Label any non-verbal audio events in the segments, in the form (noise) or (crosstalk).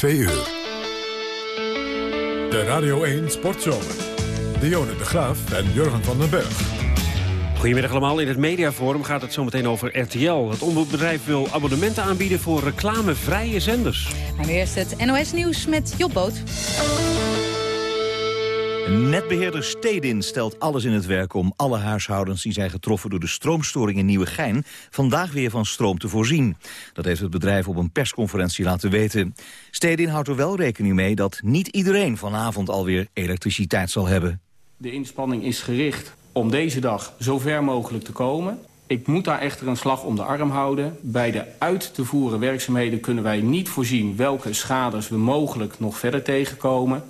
2 uur. De Radio 1 Sportzomer. Dionne de Graaf en Jurgen van den Berg. Goedemiddag allemaal. In het mediaforum gaat het zometeen over RTL. Het omroepbedrijf wil abonnementen aanbieden voor reclamevrije zenders. Maar nu eerst het NOS Nieuws met Jobboot. Netbeheerder Stedin stelt alles in het werk om alle huishoudens die zijn getroffen door de stroomstoring in Nieuwegein vandaag weer van stroom te voorzien. Dat heeft het bedrijf op een persconferentie laten weten. Stedin houdt er wel rekening mee dat niet iedereen vanavond alweer elektriciteit zal hebben. De inspanning is gericht om deze dag zo ver mogelijk te komen. Ik moet daar echter een slag om de arm houden. Bij de uit te voeren werkzaamheden kunnen wij niet voorzien welke schades we mogelijk nog verder tegenkomen.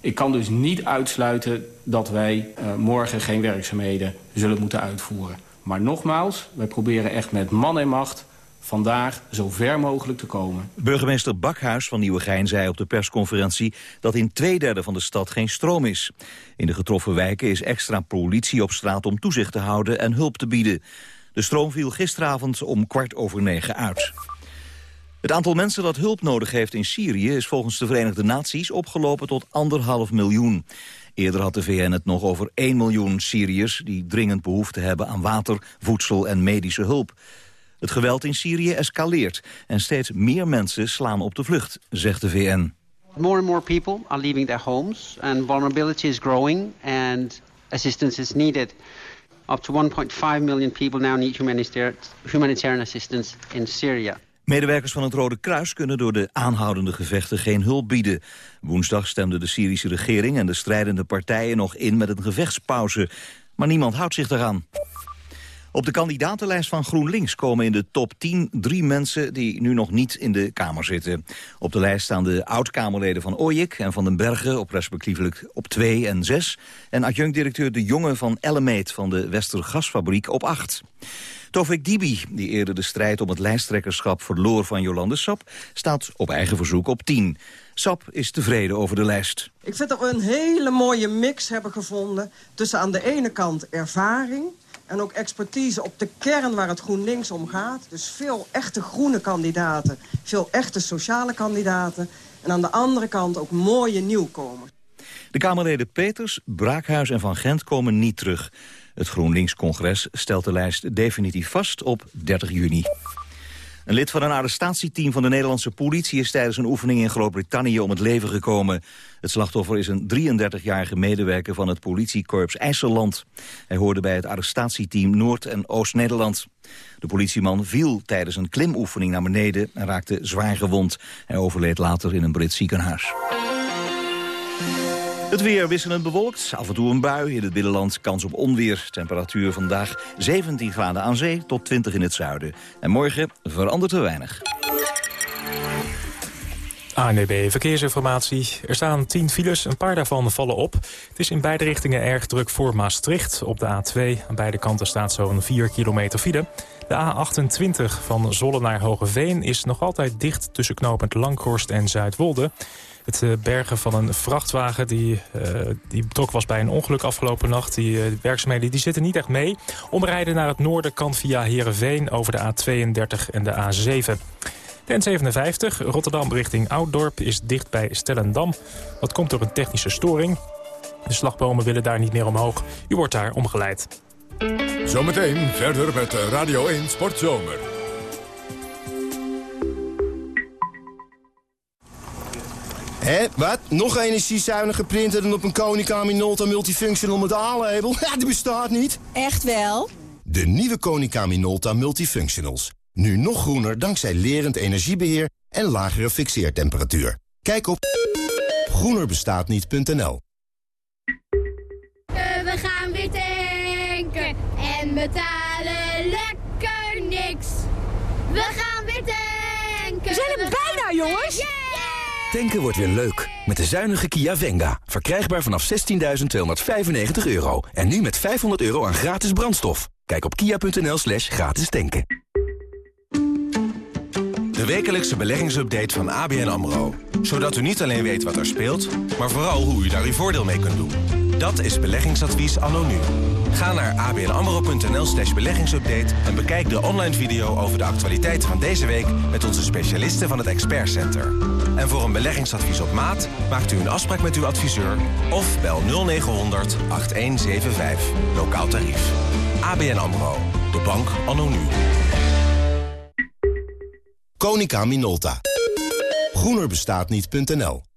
Ik kan dus niet uitsluiten dat wij uh, morgen geen werkzaamheden zullen moeten uitvoeren. Maar nogmaals, wij proberen echt met man en macht vandaag zo ver mogelijk te komen. Burgemeester Bakhuis van Nieuwegein zei op de persconferentie... dat in twee derde van de stad geen stroom is. In de getroffen wijken is extra politie op straat om toezicht te houden en hulp te bieden. De stroom viel gisteravond om kwart over negen uit. Het aantal mensen dat hulp nodig heeft in Syrië is volgens de Verenigde Naties opgelopen tot anderhalf miljoen. Eerder had de VN het nog over 1 miljoen Syriërs die dringend behoefte hebben aan water, voedsel en medische hulp. Het geweld in Syrië escaleert en steeds meer mensen slaan op de vlucht, zegt de VN. More and more people are leaving their homes and vulnerability is growing and assistance is needed. Up to 1.5 million people now need humanitarian assistance in Syria. Medewerkers van het Rode Kruis kunnen door de aanhoudende gevechten geen hulp bieden. Woensdag stemden de Syrische regering en de strijdende partijen nog in met een gevechtspauze. Maar niemand houdt zich daaraan. Op de kandidatenlijst van GroenLinks komen in de top 10 drie mensen die nu nog niet in de Kamer zitten. Op de lijst staan de oud-Kamerleden van Ooyik en Van den Bergen op respectievelijk op 2 en 6. En adjunct-directeur De Jonge van Ellemeet van de Westergasfabriek op 8. Tovik Dibi, die eerder de strijd om het lijsttrekkerschap verloor van Jolande Sap, staat op eigen verzoek op 10. Sap is tevreden over de lijst. Ik vind dat we een hele mooie mix hebben gevonden tussen aan de ene kant ervaring en ook expertise op de kern waar het GroenLinks om gaat. Dus veel echte groene kandidaten, veel echte sociale kandidaten. En aan de andere kant ook mooie nieuwkomers. De Kamerleden Peters, Braakhuis en Van Gent komen niet terug. Het GroenLinks-congres stelt de lijst definitief vast op 30 juni. Een lid van een arrestatieteam van de Nederlandse politie... is tijdens een oefening in Groot-Brittannië om het leven gekomen. Het slachtoffer is een 33-jarige medewerker van het politiekorps IJsseland. Hij hoorde bij het arrestatieteam Noord- en Oost-Nederland. De politieman viel tijdens een klimoefening naar beneden... en raakte zwaar gewond. Hij overleed later in een Brits ziekenhuis. Het weer wisselend bewolkt, af en toe een bui. In het binnenland kans op onweer. Temperatuur vandaag 17 graden aan zee tot 20 in het zuiden. En morgen verandert er weinig. ANB Verkeersinformatie. Er staan 10 files, een paar daarvan vallen op. Het is in beide richtingen erg druk voor Maastricht. Op de A2 aan beide kanten staat zo'n 4 kilometer file. De A28 van Zolle naar Hogeveen is nog altijd dicht... tussen knooppunt Langhorst en Zuidwolde. Het eh, bergen van een vrachtwagen die, uh, die betrokken was bij een ongeluk afgelopen nacht. Die uh, werkzaamheden die zitten niet echt mee. Omrijden naar het noorden kan via Heerenveen over de A32 en de A7. De N57, Rotterdam richting Ouddorp, is dicht bij Stellendam. Dat komt door een technische storing. De slagbomen willen daar niet meer omhoog. U wordt daar omgeleid. Zometeen verder met Radio 1 Sportzomer. Hé, wat? Nog energiezuinige printer dan op een Konica Minolta Multifunctional met A-label? Ja, die bestaat niet. Echt wel? De nieuwe Konica Minolta Multifunctionals. Nu nog groener dankzij lerend energiebeheer en lagere fixeertemperatuur. Kijk op groenerbestaatniet.nl We gaan weer tanken en betalen lekker niks. We gaan weer tanken. We zijn er bijna, jongens. Tanken wordt weer leuk. Met de zuinige Kia Venga. Verkrijgbaar vanaf 16.295 euro. En nu met 500 euro aan gratis brandstof. Kijk op kia.nl slash gratis tanken. De wekelijkse beleggingsupdate van ABN AMRO. Zodat u niet alleen weet wat er speelt, maar vooral hoe u daar uw voordeel mee kunt doen. Dat is beleggingsadvies anno nu. Ga naar abnamro.nl slash beleggingsupdate... en bekijk de online video over de actualiteiten van deze week... met onze specialisten van het Expert Center. En voor een beleggingsadvies op maat maakt u een afspraak met uw adviseur... of bel 0900 8175. Lokaal tarief. ABN AMRO. De bank anno nu. Konica Minolta. Groenerbestaatniet.nl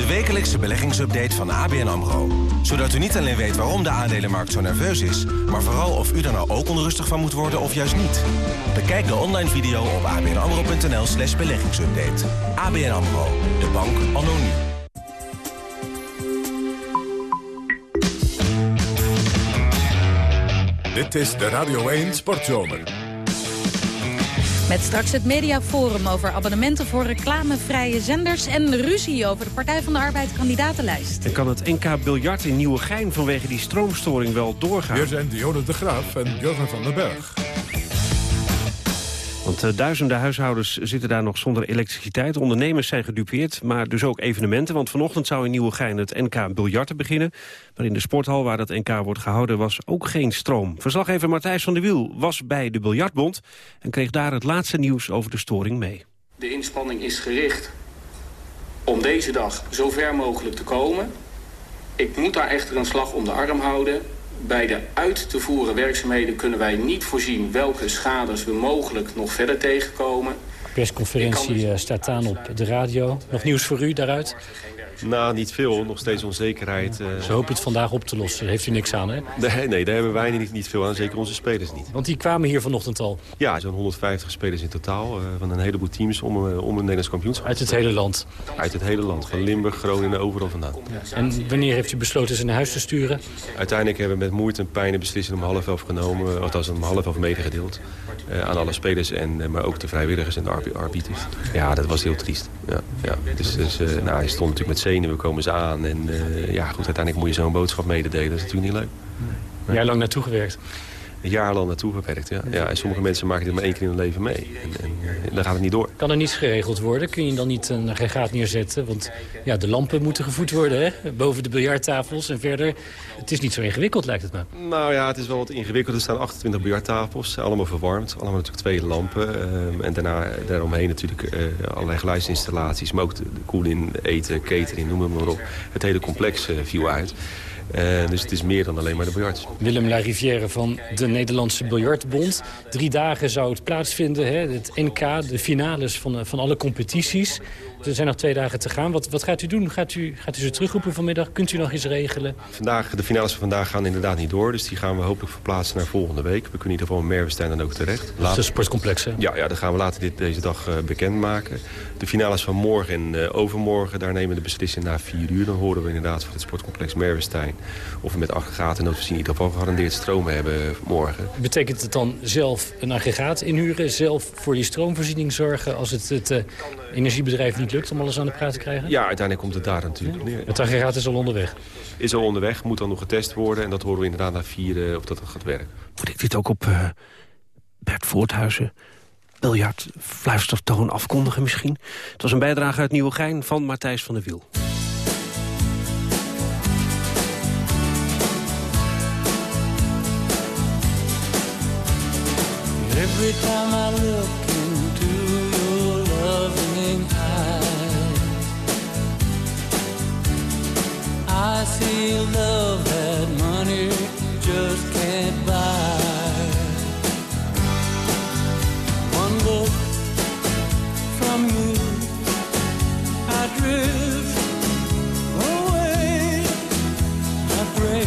De wekelijkse beleggingsupdate van ABN AMRO. Zodat u niet alleen weet waarom de aandelenmarkt zo nerveus is... maar vooral of u er nou ook onrustig van moet worden of juist niet. Bekijk de online video op abnamro.nl slash beleggingsupdate. ABN AMRO. De bank anno nu. Dit is de Radio 1 Sportzomer. Met straks het mediaforum over abonnementen voor reclamevrije zenders... en ruzie over de Partij van de Arbeid kandidatenlijst. En kan het NK Biljart in Nieuwegein vanwege die stroomstoring wel doorgaan? Hier zijn Dionne de Graaf en Jurgen van den Berg. Want uh, duizenden huishoudens zitten daar nog zonder elektriciteit. Ondernemers zijn gedupeerd, maar dus ook evenementen. Want vanochtend zou in Nieuwegein het NK Biljarten beginnen. Maar in de sporthal waar dat NK wordt gehouden was ook geen stroom. Verslaggever Matthijs van der Wiel was bij de Biljartbond... en kreeg daar het laatste nieuws over de storing mee. De inspanning is gericht om deze dag zo ver mogelijk te komen. Ik moet daar echter een slag om de arm houden. Bij de uit te voeren werkzaamheden kunnen wij niet voorzien welke schades we mogelijk nog verder tegenkomen. De persconferentie uh, staat aan op de radio. Nog nieuws voor u daaruit? Nou, niet veel. Nog steeds onzekerheid. Uh... Ze hopen het vandaag op te lossen. Heeft u niks aan, hè? Nee, nee daar hebben wij niet, niet veel aan. Zeker onze spelers niet. Want die kwamen hier vanochtend al? Ja, zo'n 150 spelers in totaal. Uh, van een heleboel teams om, uh, om een Nederlands kampioenschap. Uit het hele land? Uit het hele land. Van Limburg, Groningen, overal vandaan. En wanneer heeft u besloten ze naar huis te sturen? Uiteindelijk hebben we met moeite en pijn een beslissing om half elf genomen. Althans, om half elf medegedeeld. aan alle spelers, en, maar ook de vrijwilligers en de arbiters. Ja, dat was heel triest. Ja, ja. Dus, dus nou, hij stond natuurlijk met zenuwen, komen ze aan. En uh, ja, goed, uiteindelijk moet je zo'n boodschap mededelen. Dat is natuurlijk niet leuk. Jaar lang naartoe gewerkt? Een jaar lang naartoe gewerkt, ja. ja. En sommige mensen maken dit maar één keer in hun leven mee. En, en, en dan gaat het niet door. Kan er niets geregeld worden? Kun je dan niet een aggregaat neerzetten? Want ja, de lampen moeten gevoed worden, hè? Boven de biljarttafels en verder. Het is niet zo ingewikkeld, lijkt het me. Nou ja, het is wel wat ingewikkeld. Er staan 28 biljarttafels, allemaal verwarmd. Allemaal natuurlijk twee lampen. Um, en daarna daaromheen natuurlijk uh, allerlei geluidsinstallaties. Maar ook de, de koeling, eten, catering, noem het maar op. Het hele complex uh, viel uit. Uh, dus het is meer dan alleen maar de biljart. Willem Larivière van de Nederlandse Biljartbond. Drie dagen zou het plaatsvinden, hè? het NK, de finales van, van alle competities. Er zijn nog twee dagen te gaan. Wat, wat gaat u doen? Gaat u, gaat u ze terugroepen vanmiddag? Kunt u nog iets regelen? Vandaag, de finales van vandaag gaan inderdaad niet door. Dus die gaan we hopelijk verplaatsen naar volgende week. We kunnen in ieder geval in Merwestein dan ook terecht. Later... Het sportcomplex, hè? Ja, ja, dat gaan we later dit, deze dag uh, bekendmaken. De finales van morgen en uh, overmorgen, daar nemen we de beslissing na vier uur. Dan horen we inderdaad voor het sportcomplex Merwestein... of we met aggregaten in ieder geval gegarandeerd stroom hebben morgen. Betekent het dan zelf een aggregaat inhuren? Zelf voor die stroomvoorziening zorgen als het het uh, energiebedrijf niet lukt om alles aan de praat te krijgen? Ja, uiteindelijk komt het daar natuurlijk neer. Het aggregaat is al onderweg? Is al onderweg, moet dan nog getest worden. En dat horen we inderdaad na vier of dat gaat werken. Moet ik dit ook op uh, Bert Voorthuizen, biljart, fluistertoon afkondigen misschien? Het was een bijdrage uit Nieuwegein van Matthijs van der Wiel. Every time I look I see love that money just can't buy. One look from you, I drift away. I pray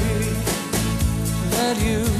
that you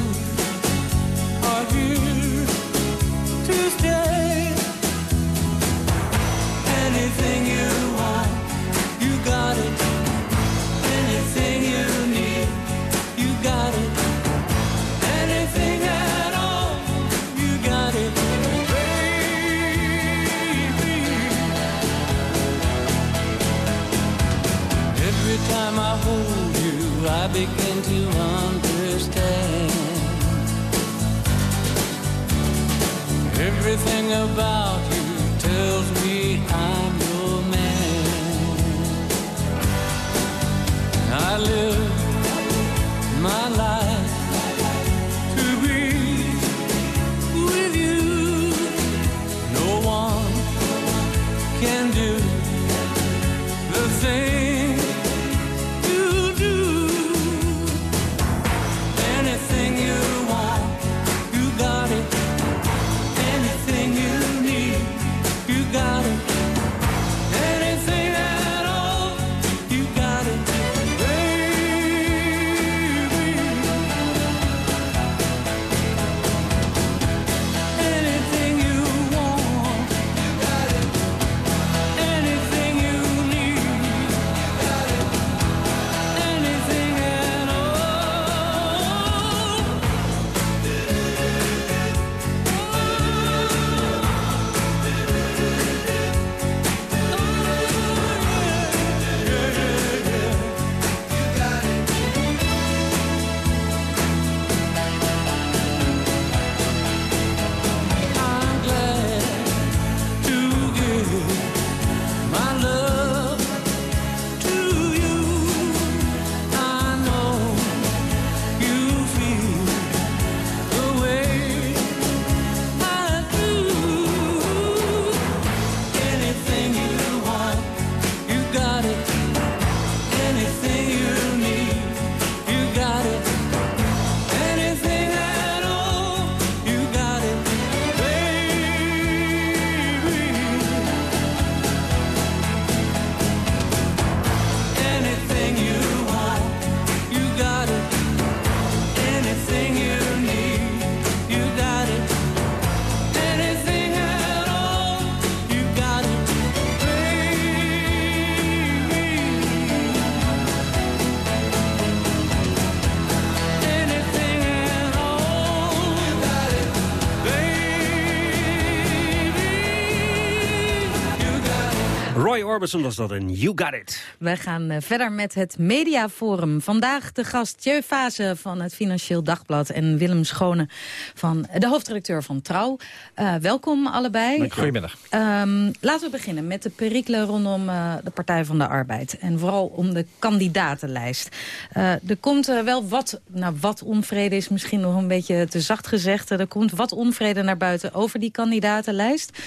Roy Orbison was dat en You Got It. Wij gaan eh, verder met het Mediaforum. Vandaag de gast Jeu Fase van het Financieel Dagblad... en Willem Schone, van de hoofdredacteur van Trouw. Eh, welkom allebei. Goedemiddag. Ehm, laten we beginnen met de perikelen rondom eh, de Partij van de Arbeid. En vooral om de kandidatenlijst. Eh, er komt wel wat, nou wat onvrede is misschien nog een beetje te zacht gezegd. Er komt wat onvrede naar buiten over die kandidatenlijst.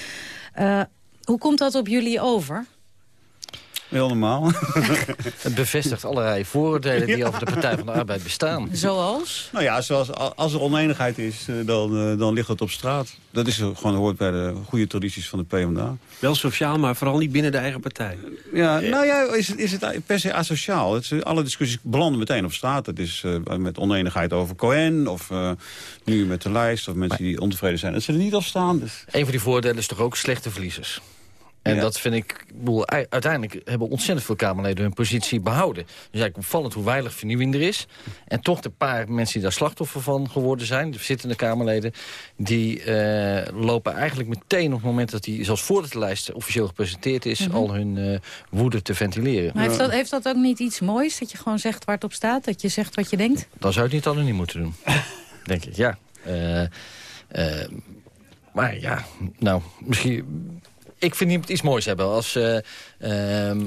Eh, hoe komt dat op jullie over? Heel normaal. (laughs) Het bevestigt allerlei vooroordelen die over de Partij van de Arbeid bestaan. Zoals? Nou ja, zoals, als er oneenigheid is, eh, dan, eh, dan ligt het op straat. Dat is gewoon hoort bij de goede tradities van de PvdA. Wel sociaal, maar vooral niet binnen de eigen partij. Ja, nou ja, is, het- is het per se asociaal? Het, is- alle discussies belanden meteen op straat. Het is eh, met oneenigheid over Cohen, of eh, nu met de lijst... of mensen die ontevreden zijn. Dat ze er niet op staan. Dus. Een van die voordelen is toch ook slechte verliezers. En Ja. dat vind ik, ik bedoel, uiteindelijk hebben ontzettend veel Kamerleden hun positie behouden. Dus eigenlijk opvallend hoe weinig vernieuwing er is. En toch de paar mensen die daar slachtoffer van geworden zijn, de zittende Kamerleden, die eh, lopen eigenlijk meteen op het moment dat die, zoals voordat de lijst officieel gepresenteerd is, Mhm. al hun eh, woede te ventileren. Maar heeft dat, heeft dat ook niet iets moois? Dat je gewoon zegt waar het op staat? Dat je zegt wat je denkt? Dan zou je het niet anoniem moeten doen. (laughs) Denk ik, ja. Eh, eh, maar ja, nou, misschien... Ik vind niet iets moois hebben. Als, eh, ehm,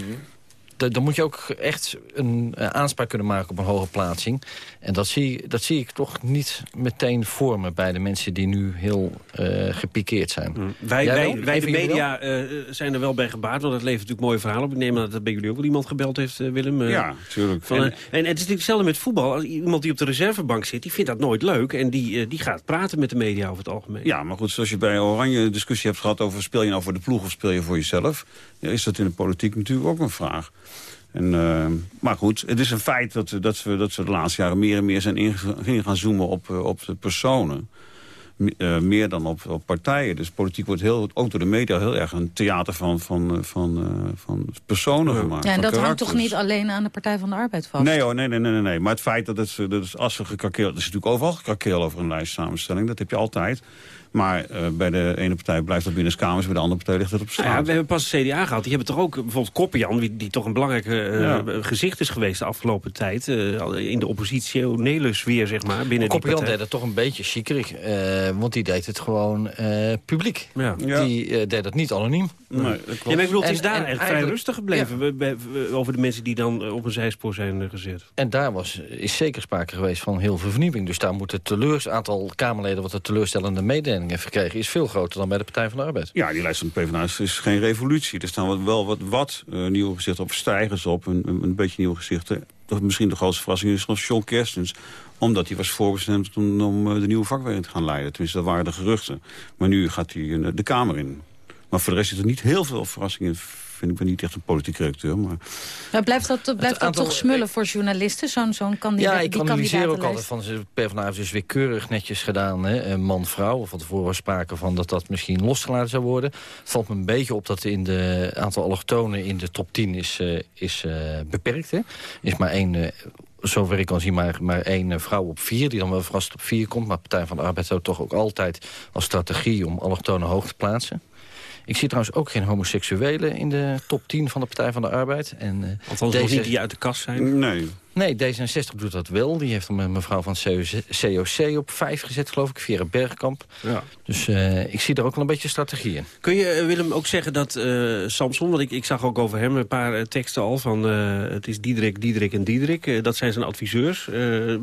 dan moet je ook echt een eh, aanspraak kunnen maken op een hoge plaatsing. En dat zie, dat zie ik toch niet meteen vormen bij de mensen die nu heel eh, gepikeerd zijn. Wij, Jij wij, wel? wij de media eh, zijn er wel bij gebaat, want het levert natuurlijk mooie verhalen op. Ik neem aan dat er bij jullie ook wel iemand gebeld heeft, eh, Willem. Eh, Ja, tuurlijk. Van, En- en, het is natuurlijk hetzelfde met voetbal. Als iemand die op de reservebank zit, die vindt dat nooit leuk. En die, die gaat praten met de media over het algemeen. Ja, maar goed, zoals je bij Oranje een discussie hebt gehad over... speel je nou voor de ploeg of speel je voor jezelf... Ja, is dat in de politiek natuurlijk ook een vraag. En, eh, maar goed, het is een feit dat, dat, we, dat we de laatste jaren meer en meer zijn in gaan zoomen op, eh, op de personen. Eh, meer dan op, op partijen. Dus politiek wordt heel, ook door de media heel erg een theater van, van, van, eh, van personen gemaakt. Ja, en dat hangt toch niet alleen aan de Partij van de Arbeid vast? Nee hoor, nee, nee, nee, nee, nee. Maar het feit dat het, dat het als er gekrakeel... Er is natuurlijk overal gekrakeel over een lijstsamenstelling. Dat heb je altijd. Maar eh, bij de ene partij blijft dat binnenkamers. Bij de andere partij ligt het op straat. Nou ja, we hebben pas de CDA gehad. Die hebben toch ook bijvoorbeeld Koppenjan... die, die toch een belangrijk eh, Ja. gezicht is geweest de afgelopen tijd. eh, in de oppositionele sfeer, zeg maar, binnen die Koppian partij. deed dat toch een beetje chiquerig. Eh, want die deed het gewoon eh, publiek. Ja. Die deed het niet anoniem. Nee, dat maar ik bedoel, het is En- daar en eigenlijk vrij rustig gebleven... we- we- we- over de mensen die dan op een zijspoor zijn gezet. En daar was, is zeker sprake geweest van heel veel vernieuwing. Dus daar moet het teleurs, aantal Kamerleden... wat de teleurstellende mededelingen heeft is veel groter dan bij de Partij van de Arbeid. Ja, die lijst van de PvdA is, is geen revolutie. Er staan wel wat, wat eh, nieuwe gezichten op, stijgers op, een, een, beetje nieuwe gezichten. Dat misschien de grootste verrassing is nog John Kerstens. Omdat hij was voorbestemd om, om eh, de nieuwe vakwerking te gaan leiden. Tenminste, dat waren de geruchten. Maar nu gaat hij eh, de Kamer in. Maar voor de rest zit er niet heel veel verrassingen in. Vind ik ben niet echt een politiek redacteur. Maar Ja, blijft dat, blijft dat aantal- toch smullen voor journalisten, zo'n zo'n kandidaat? Ja, ik die analyseer ook altijd van de PvdA heeft dus weer keurig netjes gedaan. Hè? eh, Man-vrouw. Van tevoren was sprake van dat dat misschien losgelaten zou worden. Het valt me een beetje op dat in de aantal allochtonen in de top 10 is, eh, is eh, beperkt. Hè? Is maar één, eh, zover ik kan zien, maar, maar één eh, vrouw op vier... die dan wel verrast op vier komt. Maar Partij van de Arbeid zou toch ook altijd als strategie... om allochtonen hoog te plaatsen. Ik zie trouwens ook geen homoseksuelen in de top 10 van de Partij van de Arbeid. En, eh, Althans, nog niet die uit de kast zijn. Nee. Nee, D66 doet dat wel. Die heeft een mevrouw van COC op vijf gezet, geloof ik, via Bergkamp. Ja. Dus eh, ik zie daar ook wel een beetje strategie in. Kun je, eh, Willem, ook zeggen dat eh, Samson... want ik, ik zag ook over hem een paar eh, teksten al van... eh, het is Diederik, Diederik en Diederik. eh, dat zijn zijn adviseurs. Eh,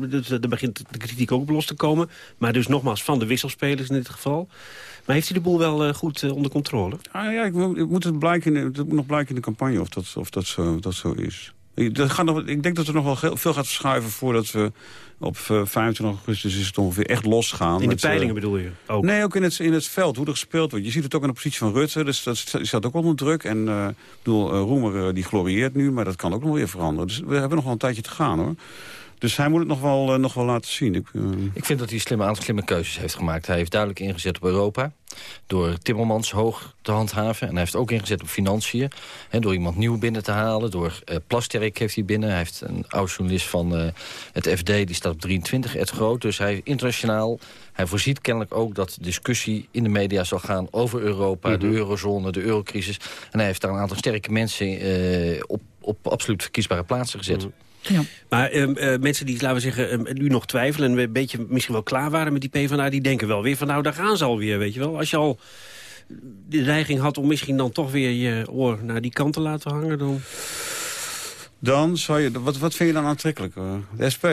dus eh, daar begint de kritiek ook op los te komen. Maar dus nogmaals van de wisselspelers in dit geval. Maar heeft hij de boel wel eh, goed eh, onder controle? Ah, ja, ik, moet- ik moet het, blijken, het moet nog blijken in de campagne of dat, of dat, zo, of dat zo is. Ik, dat gaat nog, ik denk dat er nog wel veel gaat verschuiven voordat we op eh, 25 augustus is het ongeveer echt losgaan. In de met, eh, peilingen bedoel je? Ook. Nee, ook in het, in het veld, hoe er gespeeld wordt. Je ziet het ook in de positie van Rutte, dus dat staat ook onder druk. En eh, ik bedoel, eh, Roemer eh, die glorieert nu, maar dat kan ook nog weer veranderen. Dus we hebben nog wel een tijdje te gaan, hoor. Dus hij moet het nog wel, eh, nog wel laten zien. Ik, eh, Ik vind dat hij slimme, aantal slimme keuzes heeft gemaakt. Hij heeft duidelijk ingezet op Europa. Door Timmermans hoog te handhaven. En hij heeft ook ingezet op financiën. Hè, door iemand nieuw binnen te halen. Door Plasterk heeft hij binnen. Hij heeft een oud journalist van eh, het FD. Die staat op 23, Ed Groot. Dus hij internationaal... Hij voorziet kennelijk ook dat de discussie in de media zal gaan over Europa, de eurozone, de eurocrisis. En hij heeft daar een aantal sterke mensen eh, op, op absoluut verkiesbare plaatsen gezet. Maar ehm, eh, mensen die, laten we zeggen, ehm, nu nog twijfelen... en een beetje misschien wel klaar waren met die PvdA... die denken wel weer van, nou, daar gaan ze alweer, weet je wel. Als je al de neiging had om misschien dan toch weer je oor naar die kant te laten hangen... dan... dan zou je, wat, wat vind je dan aantrekkelijk? eh? de SP?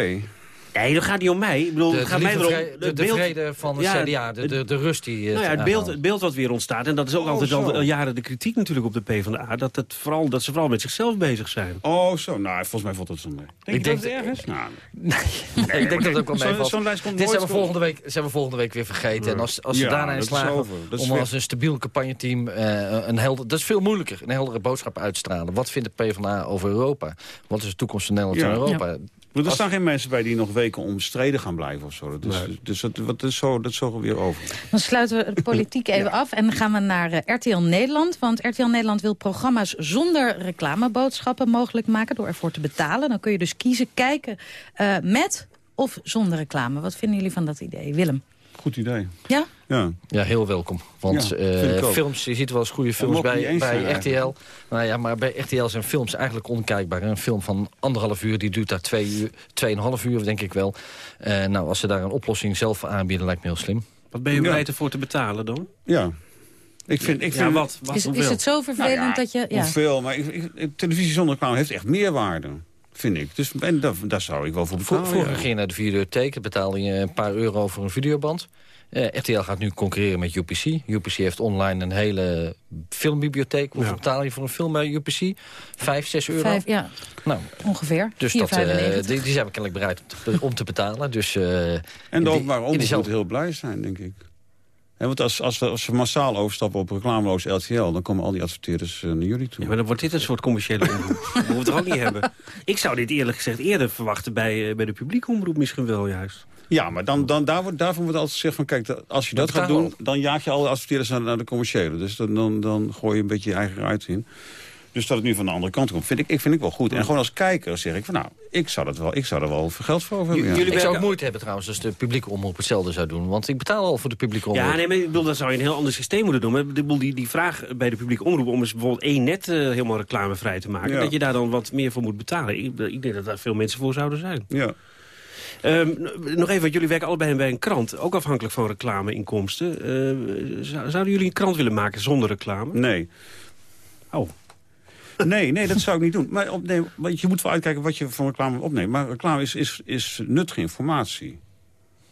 Nee, dat gaat niet om mij. Ik bedoel, De, het gaat de, mij lieve erom... vrede- de, het de beeld- vrede van de Ja, CDA, de, de, de rust die... Nou ja, het beeld, het beeld wat weer ontstaat, en dat is ook Oh, altijd al, zo. al jaren de kritiek natuurlijk op de PvdA... Dat, het vooral, dat ze vooral met zichzelf bezig zijn. Oh, zo. Nou, volgens mij valt het zo mee. Denk Ik je denk dat het erg is? Nou, (laughs) ik denk dat het ook wel Zo'n- meevalt. zo'n lijst komt Dit zijn we, volgende week, zijn we volgende week weer vergeten. En als, als ze Ja, daarna in dat slagen. Dat om als een stabiel campagneteam eh, een helder... Dat is veel moeilijker, een heldere boodschap uit te stralen. Wat vindt de PvdA over Europa? Wat is de toekomst van Nederland en Europa? Maar er Als- staan geen mensen bij die nog weken omstreden gaan blijven of zo. Dus, dus dat, wat is zo, dat is zo weer over. Dan sluiten we de politiek (laughs) even af en dan gaan we naar eh, RTL Nederland. Want RTL Nederland wil programma's zonder reclameboodschappen mogelijk maken... door ervoor te betalen. Dan kun je dus kiezen kijken eh, met of zonder reclame. Wat vinden jullie van dat idee? Willem? Goed idee. Ja? Ja. Ja, heel welkom. Want Ja, eh, films, je ziet wel eens goede films bij, bij RTL. eigenlijk. Nou ja, maar bij RTL zijn films eigenlijk onkijkbaar. Een film van anderhalf uur, die duurt daar twee uur, tweeënhalf uur, denk ik wel. Eh, nou, als ze daar een oplossing zelf voor aanbieden, lijkt me heel slim. Wat ben je Ja. bereid ervoor te betalen dan? Ja. Ik vind, ik Ja, vind, wat? wat Is, is het zo vervelend Nou ja, dat je... Ja. Hoeveel, maar ik, ik- televisie zonder reclame heeft echt meerwaarde. Vind ik. Dus en daar, daar zou ik wel voor betalen. Vroeger ja. ging je naar de videotheek, dan betaalde je een paar euro voor een videoband. Eh, RTL gaat nu concurreren met UPC. UPC heeft online een hele filmbibliotheek. Hoeveel Ja. betaal je voor een film bij UPC? Vijf, zes euro? Vijf, ja, Nou, ongeveer. dus 4,95. dat, eh, die, die zijn we kennelijk bereid om te, om te betalen. Dus, eh, En de openbare in omroep moet heel blij zijn, denk ik. En want als, als, we, als we massaal overstappen op reclameloos LTL... dan komen al die adverteerders eh, naar jullie toe. Ja, maar dan wordt dit een soort commerciële (laughs) omroep. Dat moeten we het ook niet hebben. Ik zou dit eerlijk gezegd eerder verwachten bij, eh, bij de publieke omroep misschien wel juist. Ja, maar dan, dan, daar wordt, daarvan wordt altijd gezegd van... kijk, als je dat gaat doen, dan jaag je alle adverteerders naar, naar de commerciële. Dus dan, dan, dan gooi je een beetje je eigen ruit in. Dus dat het nu van de andere kant komt, vind ik, ik, vind ik wel goed. En gewoon als kijker zeg ik van, nou, ik zou, dat wel, ik zou er wel veel geld voor over hebben. ja. Jullie Ik zou ook moeite hebben trouwens als de publieke omroep hetzelfde zou doen. Want ik betaal al voor de publieke omroep. Ja, nee, maar ik bedoel, dan zou je een heel ander systeem moeten doen. Maar ik bedoel, die, die vraag bij de publieke omroep om eens bijvoorbeeld één net eh, helemaal reclamevrij te maken. Ja. Dat je daar dan wat meer voor moet betalen. Ik, ik denk dat daar veel mensen voor zouden zijn. Ja. Ehm, nog even, want jullie werken allebei bij een krant. Ook afhankelijk van reclameinkomsten. Eh, zou- zouden jullie een krant willen maken zonder reclame? Nee. Oh. Nee, nee, dat zou ik niet doen. Maar op, nee, want je moet wel uitkijken wat je van reclame opneemt. Maar reclame is, is, is nuttige informatie.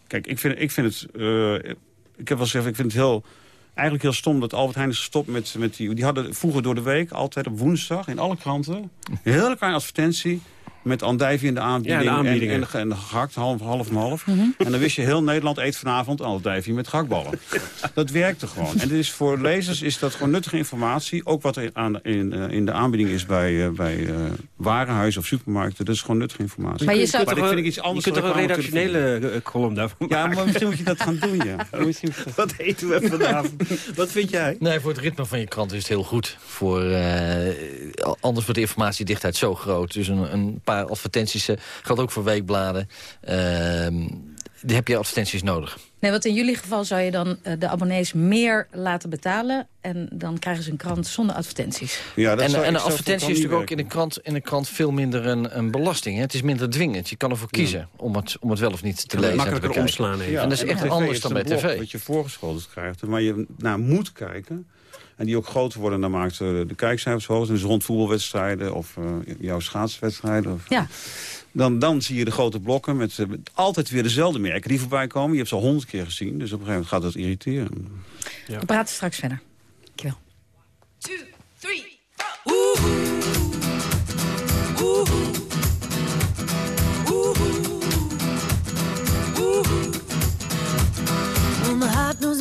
Kijk, ik vind, ik vind het... eh, ik heb wel gezegd, ik vind het heel... Eigenlijk heel stom dat Albert Heijn is gestopt met, met die... Die hadden vroeger door de week, altijd op woensdag, in alle kranten... een hele kleine advertentie met andijvie in de aanbieding. Ja, de aanbiedingen. En, en, en gehakt, half, half en half. En dan wist je, heel Nederland eet vanavond andijvie met gehaktballen. (laughs) dat werkte gewoon. En dit is voor lezers is dat gewoon nuttige informatie. Ook wat er aan, in, eh, in de aanbieding is bij, eh, bij eh, warenhuizen of supermarkten. Dat is gewoon nuttige informatie. Maar je zou maar toch vind ik iets anders je kunt toch een redactionele column daarvan Ja, maar misschien moet je dat gaan doen, ja. (laughs) Wat eten we vanavond? Wat vind jij? Nee, voor het ritme van je krant is het heel goed. Voor, eh, anders wordt de informatiedichtheid zo groot. Dus een, een paar advertenties, eh, geldt ook voor weekbladen. Ehm, die heb je advertenties nodig. Nee, want in jullie geval zou je dan eh, de abonnees meer laten betalen... en dan krijgen ze een krant zonder advertenties. Ja, dat en zou- en een advertentie is natuurlijk ook in de, krant, in de krant veel minder een, een belasting. Hè? Het is minder dwingend. Je kan ervoor kiezen om, het, om het wel of niet te Ja, lezen en te makkelijker omslaan even. Ja, en dat is echt anders is dan bij tv. Dat je voorgeschoteld krijgt, waar je naar moet kijken. En die ook groter worden naarmate de kijkcijfers hoog zijn. Dus rond voetbalwedstrijden of eh, jouw schaatswedstrijden. Of, Ja. dan, dan zie je de grote blokken met, eh, met altijd weer dezelfde merken die voorbij komen. Je hebt ze al honderd keer gezien, dus op een gegeven moment gaat dat irriteren. We praten straks verder. Dankjewel. Well,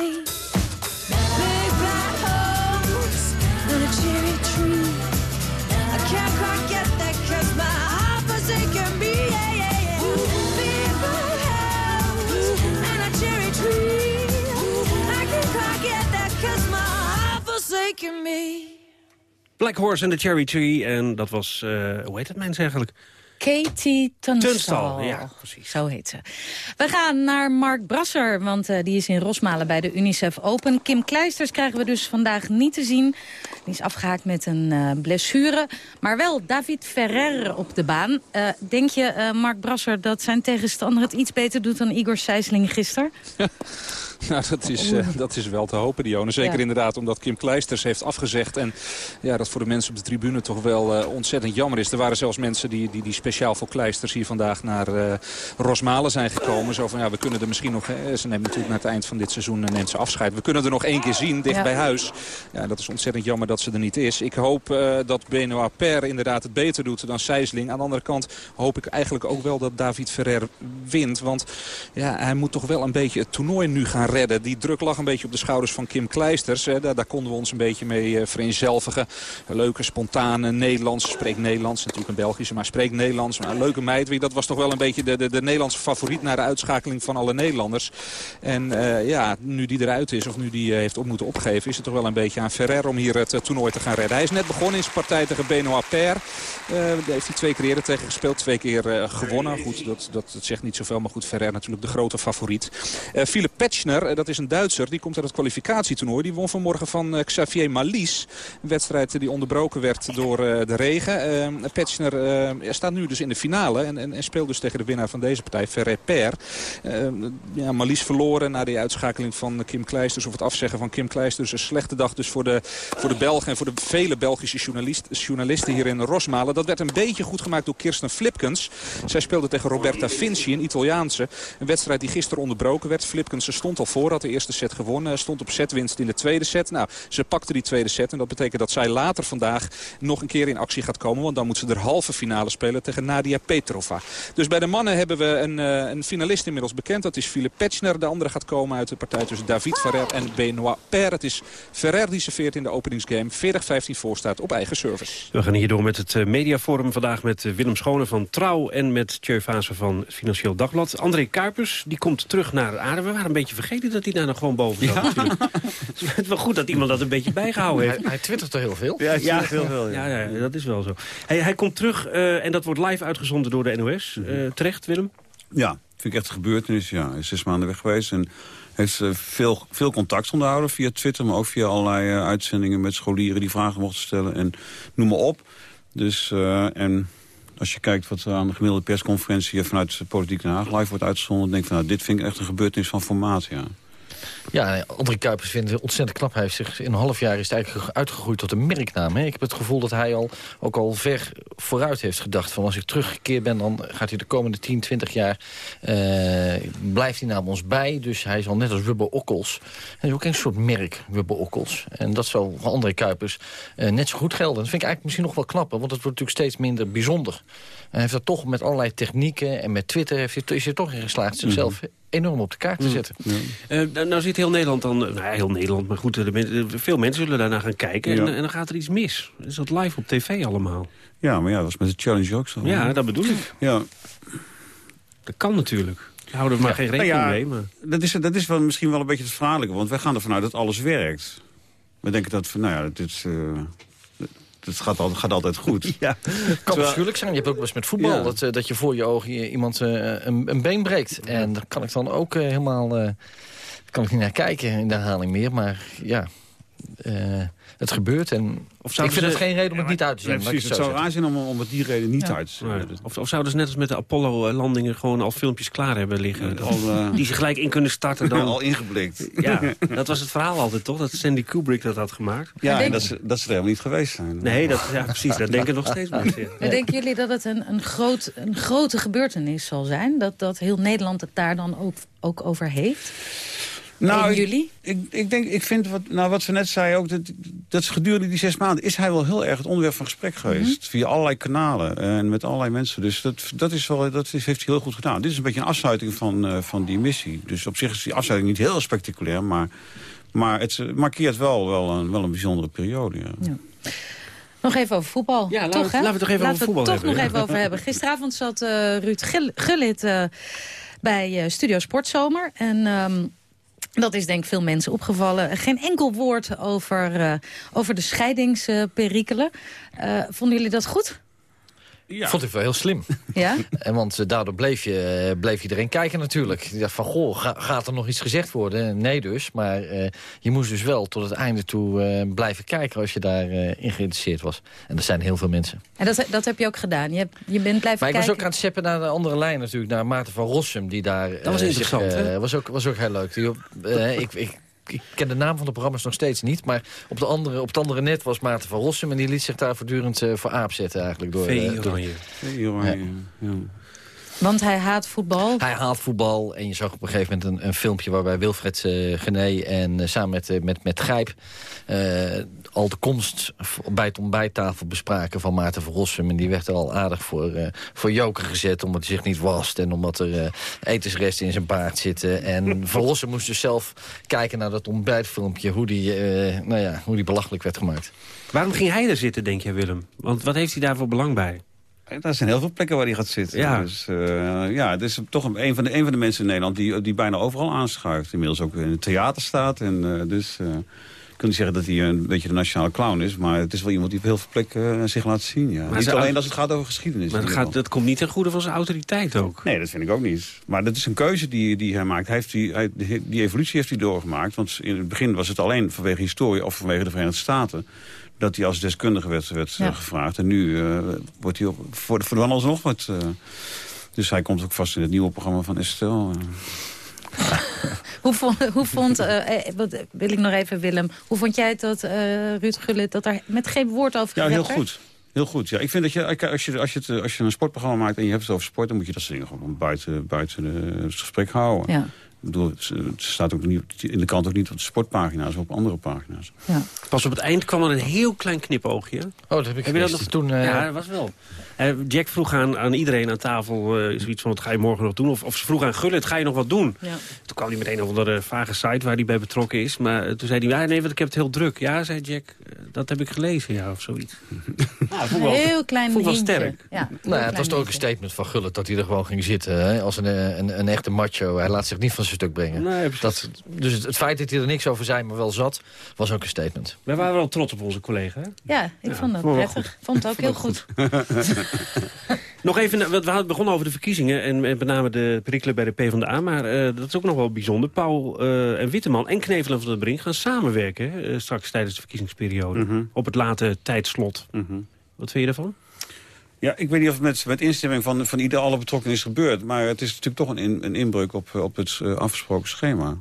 me. Big black horse and a cherry tree. I can't quite get that 'cause my heart forsaken me. Yeah, yeah, yeah. Big black house and a cherry tree. I can't quite get that 'cause my heart forsaken me. Black Horse and the Cherry Tree. En dat was, eh, hoe heet dat mens eigenlijk? Katie Tunstall. Tunstall, ja, precies. Zo heet ze. We gaan naar Mark Brasser, want eh, die is in Rosmalen bij de UNICEF Open. Kim Kleisters krijgen we dus vandaag niet te zien. Die is afgehaakt met een eh, blessure. Maar wel David Ferrer op de baan. Eh, denk je, eh, Mark Brasser, dat zijn tegenstander het iets beter doet dan Igor Sijsling gisteren? (laughs) Nou, dat is, eh, dat is wel te hopen, Dionne. Zeker Ja. inderdaad omdat Kim Kleisters heeft afgezegd. En ja, dat voor de mensen op de tribune toch wel eh, ontzettend jammer is. Er waren zelfs mensen die, die, die speciaal voor Kleisters hier vandaag naar eh, Rosmalen zijn gekomen. Zo van, ja, we kunnen er misschien nog... Hè, ze neemt natuurlijk naar het eind van dit seizoen neemt ze afscheid. We kunnen er nog één keer zien, dicht Ja. bij huis. Ja, dat is ontzettend jammer dat ze er niet is. Ik hoop eh, dat Benoit Per inderdaad het beter doet dan Sijsling. Aan de andere kant hoop ik eigenlijk ook wel dat David Ferrer wint. Want ja, hij moet toch wel een beetje het toernooi nu gaan redden. Die druk lag een beetje op de schouders van Kim Kleisters. Hè. Daar, daar konden we ons een beetje mee eh, vereenzelvigen. Een leuke, spontane Nederlands. Spreekt Nederlands, natuurlijk een Belgische, maar spreekt Nederlands. Maar een leuke meid. Dat was toch wel een beetje de, de, de Nederlandse favoriet... na de uitschakeling van alle Nederlanders. En eh, ja, nu die eruit is, of nu die eh, heeft op moeten opgeven... is het toch wel een beetje aan Ferrer om hier het eh, toernooi te gaan redden. Hij is net begonnen in zijn partij tegen Benoit Per. Eh, daar heeft hij twee keer tegen gespeeld. Twee keer gewonnen. Goed, dat, dat, zegt niet zoveel. Maar goed, Ferrer natuurlijk de grote favoriet. Philip Petschner, dat is een Duitser. Die komt uit het kwalificatietoernooi. Die won vanmorgen van Xavier Malis. Een wedstrijd die onderbroken werd door de regen. Petschner staat nu dus in de finale. En, en, en dus tegen de winnaar van deze partij, Ferrer Per. Eh, ja, Malis verloren na die uitschakeling van Kim Kleisters. Of het afzeggen van Kim Kleisters. Een slechte dag dus voor de, voor de Belgen en voor de vele Belgische journalist, journalisten hier in Rosmalen. Dat werd een beetje goed gemaakt door Kirsten Flipkens. Zij speelde tegen Roberta Vinci, een Italiaanse. Een wedstrijd die gisteren onderbroken werd. Flipkens stond al voor, had de eerste set gewonnen. Stond op setwinst in de tweede set. Nou, ze pakte die tweede set. En dat betekent dat zij later vandaag nog een keer in actie gaat komen. Want dan moet ze de halve finale spelen tegen Nadia Petrova. Dus bij de mannen hebben we een, eh, een finalist inmiddels bekend. Dat is Philip Petschner. De andere gaat komen uit de partij tussen David Ferrer en Benoit Per. Het is Ferrer die serveert in de openingsgame. 40-15 voorstaat op eigen service. We gaan hier door met het eh, mediaforum vandaag met eh, Willem Schone van Trouw... en met Tjeu Vaassen van Financieel Dagblad. André Kuipers, die komt terug naar aarde. We waren een beetje vergeten dat hij daar nog gewoon boven zat. natuurlijk. (laughs) Het is wel goed dat iemand dat een beetje bijgehouden heeft. Hij, hij twittert er heel veel. Ja, ja, ja, ja, dat is wel zo. Hij, hij komt terug eh, en dat wordt live uitgezonden door de NOS. Eh, terecht, Willem? Ja, vind ik echt gebeurtenis. Ja, hij is zes maanden weg geweest en heeft eh, veel, veel contact onderhouden via Twitter... maar ook via allerlei eh, uitzendingen met scholieren die vragen mochten stellen en noem maar op. Dus, en als je kijkt wat aan de gemiddelde persconferentie vanuit Politiek Den Haag live wordt uitgezonden... denk ik van, nou, dit vind ik echt een gebeurtenis van formaat, ja. Ja, André Kuipers vindt het ontzettend knap. Hij heeft zich in een half jaar is het eigenlijk uitgegroeid tot een merknaam. Hè? Ik heb het gevoel dat hij al, ook al ver vooruit heeft gedacht. Van als ik teruggekeerd ben, dan gaat hij de komende 10, 20 jaar... eh, blijft die naam ons bij. Dus hij is al net als Wubbo Okkels. Hij is ook een soort merk, Wubbo Okkels. En dat zal voor André Kuipers eh, net zo goed gelden. Dat vind ik eigenlijk misschien nog wel knapper. Want het wordt natuurlijk steeds minder bijzonder. Hij heeft dat toch met allerlei technieken en met Twitter... Heeft hij, is hij toch in geslaagd zichzelf enorm op de kaart te zetten. Eh, nou, nou zit heel Nederland dan... Nou, ja, heel Nederland, maar goed, de veel mensen zullen daarna gaan kijken. En, Ja. en dan gaat er iets mis. Is dat live op tv allemaal? Ja, maar ja, dat is met de challenge ook zo. Ja, dat bedoel ik. Ja. Dat kan natuurlijk. Houden er maar Ja. geen rekening Nou ja, mee. Maar... Dat is, dat is wel, misschien wel een beetje het verhaarlijke. Want wij gaan ervan uit dat alles werkt. We denken dat, van, nou ja, dit is... eh, het gaat, al, gaat altijd goed. (laughs) Ja. kan bestuurlijk zijn. Je hebt ook wel eens met voetbal Ja. dat, eh, dat je voor je ogen iemand eh, een, een been breekt. En daar kan ik dan ook eh, helemaal... kan ik niet naar kijken in de herhaling meer. Maar ja, eh, het gebeurt. En ik vind ze- het geen reden om het niet uit te Ja, ik precies, het zo zou raar zijn om, om het die reden niet Ja. uit te. Nee. Of, of zouden ze net als met de Apollo-landingen gewoon al filmpjes klaar hebben liggen? Al, eh, die ze gelijk in kunnen starten dan. (laughs) Al ingeblikt. Ja, (laughs) dat was het verhaal altijd toch? Dat Sandy Kubrick dat had gemaakt. Ja, en dat ze, dat ze er helemaal niet geweest zijn. Nee, dat, ja, precies. Dat denken nog steeds mensen. (laughs) denken jullie dat het een, een, groot, een grote gebeurtenis zal zijn? Dat, dat heel Nederland het daar dan ook, ook over heeft? Nou, ik- jullie? Ik, ik, denk, ik vind, wat, nou, wat we net zeiden ook, dat, dat is gedurende die zes maanden... is hij wel heel erg het onderwerp van gesprek geweest. Via allerlei kanalen en met allerlei mensen. Dus dat, dat, is wel, dat is, heeft hij heel goed gedaan. Dit is een beetje een afsluiting van, eh, van die missie. Dus op zich is die afsluiting niet heel spectaculair... maar, maar het markeert wel, wel, een, wel een bijzondere periode. Ja. Nog even over voetbal. Ja, laten toch, laten we het toch even Laten over voetbal we het toch hebben, nog ja. even over hebben. Gisteravond zat eh, Ruud Gullit eh, bij eh, Studio Sportzomer. En ehm, dat is denk ik veel mensen opgevallen. Geen enkel woord over, eh, over de scheidingsperikelen. Eh, vonden jullie dat goed? Vond ik wel heel slim. Ja? En want eh, daardoor bleef, je, eh, bleef iedereen kijken natuurlijk. Je dacht van, goh, ga- gaat er nog iets gezegd worden? Nee dus, maar eh, je moest dus wel tot het einde toe eh, blijven kijken... als je daarin in geïnteresseerd was. En er zijn heel veel mensen. En dat, dat heb je ook gedaan. Je, hebt, je bent blijven Maar ik was kijken. ook aan het zeppen naar de andere lijn natuurlijk. Naar Maarten van Rossum, die daar... Dat was eh, interessant, zich, hè? was, ook, was ook heel leuk. Die, ik, ik ken de naam van de programma's nog steeds niet. Maar op, de andere, op het andere net was Maarten van Rossum... en die liet zich daar voortdurend eh, voor aap zetten eigenlijk. Door, V. eh, Oranje. Oranje, ja. Want hij haat voetbal. Hij haalt voetbal en je zag op een gegeven moment een, een filmpje... waarbij Wilfred eh Gené en samen met, met, met Grijp... eh, al de komst bij het ontbijttafel bespraken van Maarten van Rossum. En die werd er al aardig voor, eh, voor joker gezet... omdat hij zich niet wast en omdat er eh, etensresten in zijn baard zitten. En van Rossum moest dus zelf kijken naar dat ontbijtfilmpje... hoe die, eh, nou ja, hoe die belachelijk werd gemaakt. Waarom ging hij er zitten, denk jij, Willem? Want wat heeft hij daarvoor belang bij? Er zijn heel veel plekken waar hij gaat zitten. Ja. Dus, eh, ja, het is toch een, van de, een van de mensen in Nederland die, die bijna overal aanschuift. Inmiddels ook in het theater staat. En, eh, dus eh, je niet zeggen dat hij een beetje de nationale clown is. Maar het is wel iemand die op heel veel plekken eh, zich laat zien. Ja. Maar niet alleen als het gaat over geschiedenis. Maar dat, gaat, dat komt niet ten goede van zijn autoriteit ook. Nee, dat vind ik ook niet. Maar dat is een keuze die, die hij maakt. Hij heeft die, hij, die evolutie heeft hij doorgemaakt. Want in het begin was het alleen vanwege historie of vanwege de Verenigde Staten... dat hij als deskundige werd, werd Ja. eh, gevraagd. En nu eh, wordt hij op, voor, voor de alles nog wat... eh, dus hij komt ook vast in het nieuwe programma van Estelle. (laughs) Hoe vond, hoe vond eh, eh, wat, wil ik nog even, Willem, hoe vond jij dat eh, Ruud Gullit dat daar met geen woord over Ja, heel werd? goed. Heel goed. Ja, ik vind dat je, als je, als, je het, als je een sportprogramma maakt en je hebt het over sport... dan moet je dat soort dingen gewoon buiten, buiten het gesprek houden. Ja. Ik bedoel, het, staat ook niet, in de krant ook niet op de sportpagina's, op andere pagina's. Pas op het eind kwam er een heel klein knipoogje. Oh, dat heb ik Heb je dat nog? Toen, eh, Ja, dat was wel. Eh, Jack vroeg aan, aan iedereen aan tafel eh, zoiets van... wat ga je morgen nog doen? Of, of ze vroeg aan Gullit, ga je nog wat doen? Ja. Toen kwam hij met een of andere vage site waar hij bij betrokken is. Maar toen zei hij, ja, nee, want ik heb het heel druk. Ja, zei Jack, dat heb ik gelezen, ja, of zoiets. (laughs) Nou, vond ik wel- heel klein ik wel sterk. Ja, Nou ja, het was toch ook een statement van Gullit dat hij er gewoon ging zitten. Hè? Als een, een, een echte macho. Hij laat zich niet van zijn stuk brengen. Nee, dat, dus het, het feit dat hij er niks over zei, maar wel zat, was ook een statement. Wij waren wel trots op onze collega. hè? Ja, ik vond dat prettig. Vond het ook heel goed. (laughs) Nog even, we hadden begonnen over de verkiezingen... en met name de perikelen bij de PvdA. Maar eh, dat is ook nog wel bijzonder. Paul eh, en Witteman en Knevelen van der Brink gaan samenwerken... eh, straks tijdens de verkiezingsperiode. Mhm. Op het late tijdslot. Wat vind je daarvan? Ja, ik weet niet of het met, met instemming van, van ieder alle betrokkenen is gebeurd. Maar het is natuurlijk toch een, in, een inbreuk op, op het eh, afgesproken schema.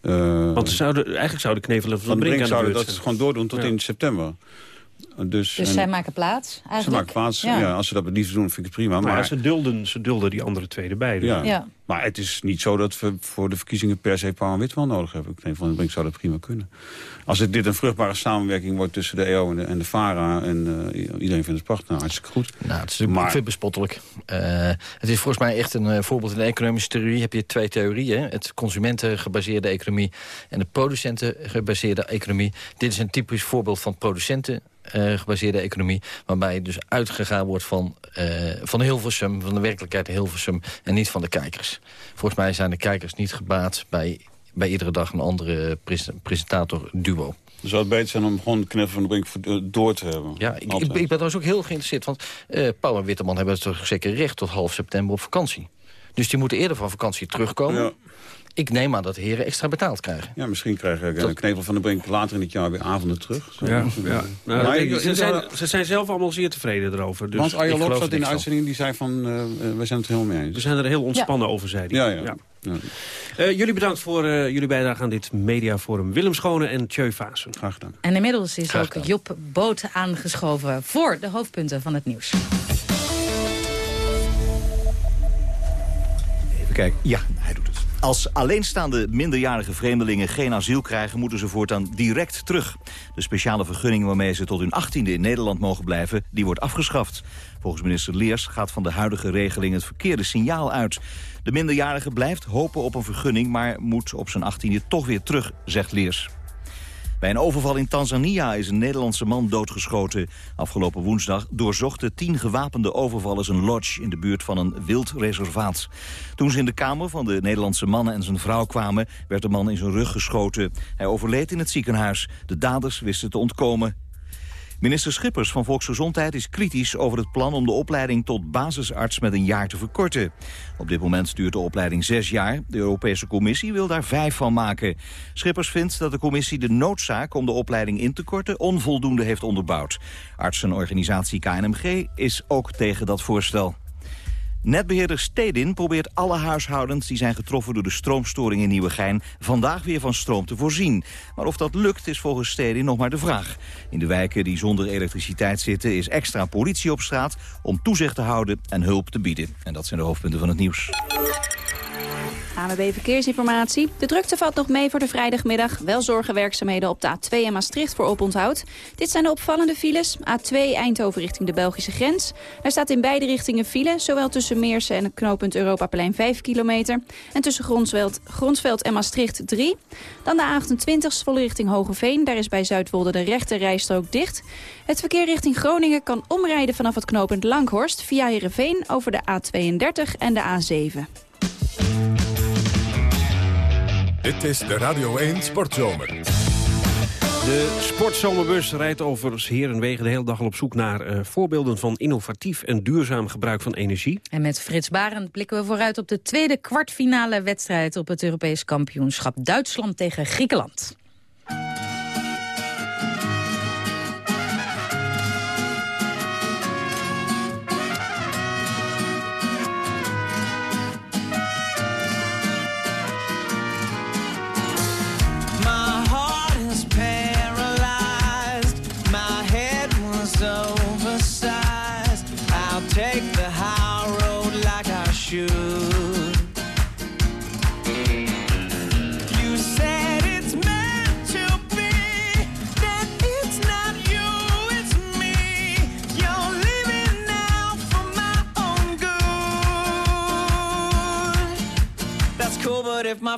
Eh, Want zouden, eigenlijk zouden Knevelen van Van de Brink Brink zouden dat gewoon doordoen tot Ja. in september. Dus, Dus en zij maken plaats ze eigenlijk. maken plaats. Ja. als ze dat het liefst doen, vind ik het prima. Maar, ze, dulden, ze dulden die andere twee erbij. dus. ja. Ja. maar het is niet zo dat we voor de verkiezingen per se Paul en Witman nodig hebben. Ik denk van Brink zou dat prima kunnen. Als het, dit een vruchtbare samenwerking wordt tussen de EO en de, en de VARA... en eh, iedereen vindt het prachtig, nou, hartstikke goed. Nou, het is natuurlijk Maar- ik vind bespottelijk. Eh, het is volgens mij echt een eh, voorbeeld in de economische theorie. Heb je twee theorieën. Het consumentengebaseerde economie en de producentengebaseerde economie. Dit is een typisch voorbeeld van producenten eh, gebaseerde economie... waarbij dus uitgegaan wordt van, eh van Hilversum, van de werkelijkheid Hilversum... en niet van de kijkers. Volgens mij zijn de kijkers niet gebaat bij, bij iedere dag een andere pres- presentator-duo. Dus zou het beter zijn om gewoon Knevel van de Brink eh, door te hebben. Ja, ik, ik, ben trouwens ook heel geïnteresseerd. Want eh Pauw en Witteman hebben toch zeker recht tot half september op vakantie. Dus die moeten eerder van vakantie terugkomen. Ja. Ik neem aan dat heren extra betaald krijgen. Ja, misschien krijgen uh, Knevel van de Brink later in het jaar weer avonden terug. Zo. Ja, ja. Nou, Maar ik- je- ze, zijn, ze zijn zelf allemaal zeer tevreden erover. Dus Want Arjen Lok zat in de uitzending die zei van... eh, eh, we zijn het er helemaal mee eens. We zijn er heel ontspannen over, zei hij. Ja, ja. ja. Eh, jullie bedankt voor eh, jullie bijdrage aan dit mediaforum. Willem Schone en Tjeu Vaassen. Graag gedaan. En inmiddels is ook. Job Boot aangeschoven voor de hoofdpunten van het nieuws. Even kijken. Ja, hij doet het. Als alleenstaande minderjarige vreemdelingen geen asiel krijgen... moeten ze voortaan direct terug. De speciale vergunning waarmee ze tot hun achttiende in Nederland mogen blijven... die wordt afgeschaft. Volgens minister Leers gaat van de huidige regeling het verkeerde signaal uit. De minderjarige blijft hopen op een vergunning... maar moet op zijn achttiende toch weer terug, zegt Leers. Bij een overval in Tanzania is een Nederlandse man doodgeschoten. Afgelopen woensdag doorzochten tien gewapende overvallers een lodge... in de buurt van een wild reservaat. Toen ze in de kamer van de Nederlandse man en zijn vrouw kwamen... werd de man in zijn rug geschoten. Hij overleed in het ziekenhuis. De daders wisten te ontkomen. Minister Schippers van Volksgezondheid is kritisch over het plan om de opleiding tot basisarts met een jaar te verkorten. Op dit moment duurt de opleiding zes jaar. De Europese Commissie wil daar vijf van maken. Schippers vindt dat de commissie de noodzaak om de opleiding in te korten onvoldoende heeft onderbouwd. Artsenorganisatie KNMG is ook tegen dat voorstel. Netbeheerder Stedin probeert alle huishoudens die zijn getroffen door de stroomstoring in Nieuwegein vandaag weer van stroom te voorzien. Maar of dat lukt is volgens Stedin nog maar de vraag. In de wijken die zonder elektriciteit zitten is extra politie op straat om toezicht te houden en hulp te bieden. En dat zijn de hoofdpunten van het nieuws. ANWB Verkeersinformatie. De drukte valt nog mee voor de vrijdagmiddag. Wel zorgen werkzaamheden op de A2 en Maastricht voor oponthoud. Dit zijn de opvallende files. A2 Eindhoven richting de Belgische grens. Daar staat in beide richtingen file. Zowel tussen Meersen en het knooppunt Europaplein 5 kilometer. En tussen Gronsveld, Gronsveld en Maastricht 3. Dan de A28 volle richting Hogeveen. Daar is bij Zuidwolde de rechte rijstrook dicht. Het verkeer richting Groningen kan omrijden vanaf het knooppunt Langhorst... via Heerenveen over de A32 en de A7. Dit is de Radio 1 Sportzomer. De sportzomerbus rijdt over Herenwegen de hele dag al op zoek naar eh, voorbeelden van innovatief en duurzaam gebruik van energie. En met Frits Barend blikken we vooruit op de tweede kwartfinale wedstrijd op het Europees kampioenschap Duitsland tegen Griekenland.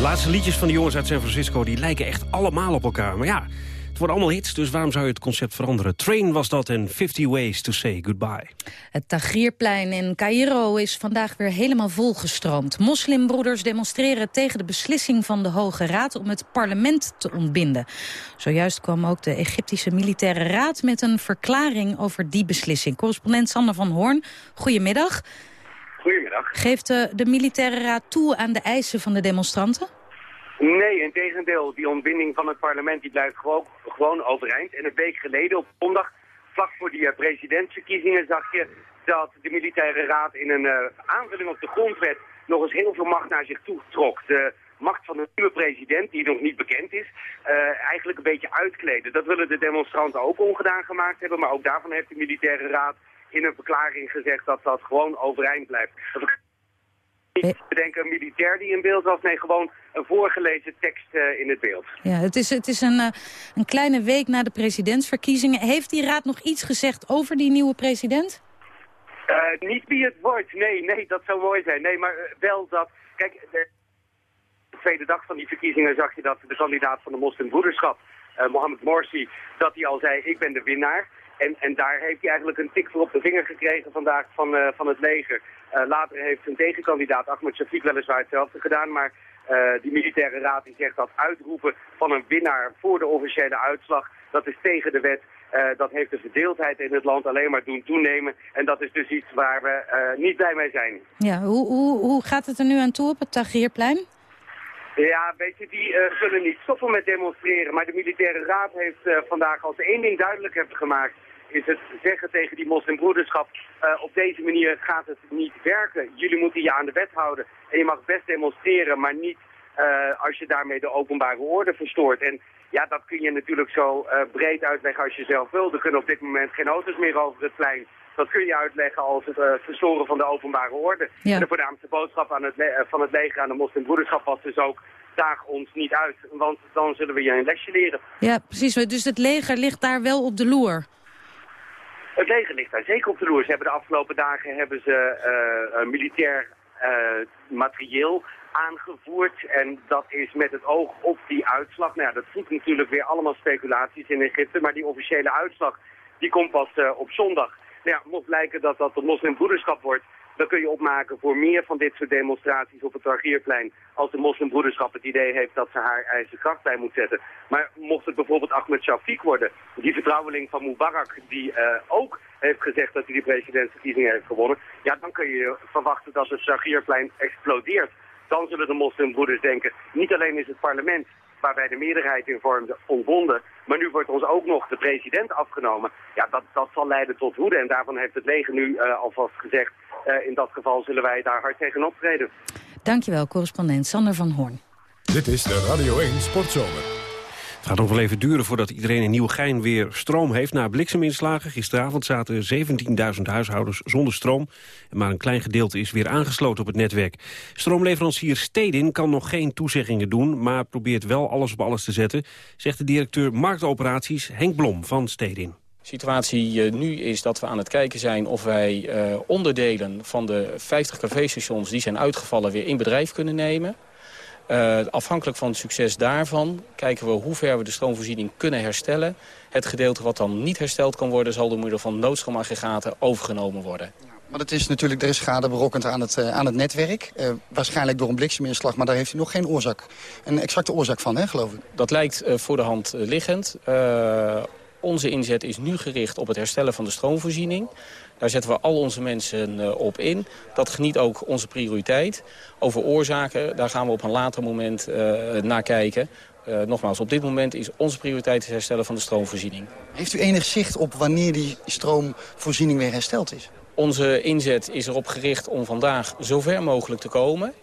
laatste liedjes van de jongens uit San Francisco... die lijken echt allemaal op elkaar. Maar ja, het worden allemaal hits, dus waarom zou je het concept veranderen? Train was dat en 50 Ways to Say Goodbye. Het Tahrirplein in Cairo is vandaag weer helemaal volgestroomd. Moslimbroeders demonstreren tegen de beslissing van de Hoge Raad om het parlement te ontbinden. Zojuist kwam ook de Egyptische Militaire Raad met een verklaring over die beslissing. Correspondent Sander van Hoorn, goedemiddag. Goedemiddag. Geeft de, de Militaire Raad toe aan de eisen van de demonstranten? Nee, in tegendeel. Die ontbinding van het parlement die blijft gewoon, gewoon overeind. En een week geleden, op zondag, vlak voor die eh, presidentsverkiezingen, zag je dat de militaire raad in een eh, aanvulling op de grondwet nog eens heel veel macht naar zich toe trok. De macht van de nieuwe president, die nog niet bekend is, eh, eigenlijk een beetje uitkleden. Dat willen de demonstranten ook ongedaan gemaakt hebben, maar ook daarvan heeft de militaire raad in een verklaring gezegd dat dat gewoon overeind blijft. Niet bedenken een militair die in beeld was, nee, gewoon een voorgelezen tekst eh, in het beeld. Ja, het is, het is een, eh, een kleine week na de presidentsverkiezingen. Heeft die raad nog iets gezegd over die nieuwe president? Eh, niet wie het wordt, nee, nee, dat zou mooi zijn. Nee, maar eh, wel dat, kijk, de tweede dag van die verkiezingen zag je dat de kandidaat van de moslimbroederschap, eh Mohammed Morsi, dat hij al zei, ik ben de winnaar. En, en daar heeft hij eigenlijk een tik voor op de vinger gekregen vandaag van, eh, van het leger. Eh, later heeft zijn tegenkandidaat Ahmed Shafiq weliswaar hetzelfde gedaan, maar eh, die militaire raad die zegt dat uitroepen van een winnaar voor de officiële uitslag, dat is tegen de wet. Dat heeft de verdeeldheid in het land alleen maar doen toenemen. En dat is dus iets waar we niet blij mee zijn. Ja, hoe, hoe, hoe gaat het er nu aan toe op het Tahrirplein? Ja, weet je, die eh, zullen niet stoppen met demonstreren. Maar de militaire raad heeft vandaag als één ding duidelijk hebben gemaakt... is het zeggen tegen die moslimbroederschap... eh, op deze manier gaat het niet werken. Jullie moeten je aan de wet houden. En je mag best demonstreren, maar niet eh, als je daarmee de openbare orde verstoort. En ja, dat kun je natuurlijk zo eh, breed uitleggen als je zelf wil. Er kunnen op dit moment geen auto's meer over het plein. Dat kun je uitleggen als het verstoren van de openbare orde. Ja. En de voornaamste boodschap aan het van het leger aan de moslimbroederschap was dus ook... daag ons niet uit, want dan zullen we je een lesje leren. Ja, precies. Dus het leger ligt daar wel op de loer. Het leger ligt daar zeker op de loer. Ze hebben de afgelopen dagen hebben ze eh, eh, militair eh, materieel aangevoerd. En dat is met het oog op die uitslag. Nou ja, dat voedt natuurlijk weer allemaal speculaties in Egypte. Maar die officiële uitslag die komt pas op zondag. Nou ja, mocht lijken dat dat de moslimbroederschap wordt... dan kun je opmaken voor meer van dit soort demonstraties op het Tahrirplein... als de moslimbroederschap het idee heeft dat ze haar eigen kracht bij moet zetten. Maar mocht het bijvoorbeeld Ahmed Shafiq worden... die vertrouweling van Mubarak, die eh, ook heeft gezegd dat hij die presidentsverkiezingen heeft gewonnen... ja, dan kun je verwachten dat het Tahrirplein explodeert. Dan zullen de moslimbroeders denken, niet alleen is het parlement waar wij de meerderheid in vormden ontbonden. Maar nu wordt ons ook nog de president afgenomen. Ja, dat, dat zal leiden tot woede. En daarvan heeft het leger nu eh, alvast gezegd... eh, in dat geval zullen wij daar hard tegen optreden. Dankjewel, correspondent Sander van Hoorn. Dit is de Radio 1 Sportzomer. Het gaat nog wel even duren voordat iedereen in Nieuwegein weer stroom heeft. Na blikseminslagen gisteravond zaten 17.000 huishoudens zonder stroom. Maar een klein gedeelte is weer aangesloten op het netwerk. Stroomleverancier Stedin kan nog geen toezeggingen doen... maar probeert wel alles op alles te zetten... zegt de directeur marktoperaties Henk Blom van Stedin. De situatie eh, nu is dat we aan het kijken zijn of wij eh, onderdelen van de 50 caféstations die zijn uitgevallen weer in bedrijf kunnen nemen. Eh, afhankelijk van het succes daarvan kijken we hoe ver we de stroomvoorziening kunnen herstellen. Het gedeelte wat dan niet hersteld kan worden zal door middel van noodstroomaggregaten overgenomen worden. Maar het is natuurlijk, er is schade berokkend aan het, aan het netwerk. Eh, waarschijnlijk door een blikseminslag, maar daar heeft u nog geen oorzaak. Een exacte oorzaak van, hè, geloof ik. Dat lijkt voor de hand liggend. Onze inzet is nu gericht op het herstellen van de stroomvoorziening. Daar zetten we al onze mensen eh, op in. Dat geniet ook onze prioriteit. Over oorzaken, daar gaan we op een later moment eh, naar kijken. Eh, nogmaals, op dit moment is onze prioriteit het herstellen van de stroomvoorziening. Heeft u enig zicht op wanneer die stroomvoorziening weer hersteld is? Onze inzet is erop gericht om vandaag zo ver mogelijk te komen.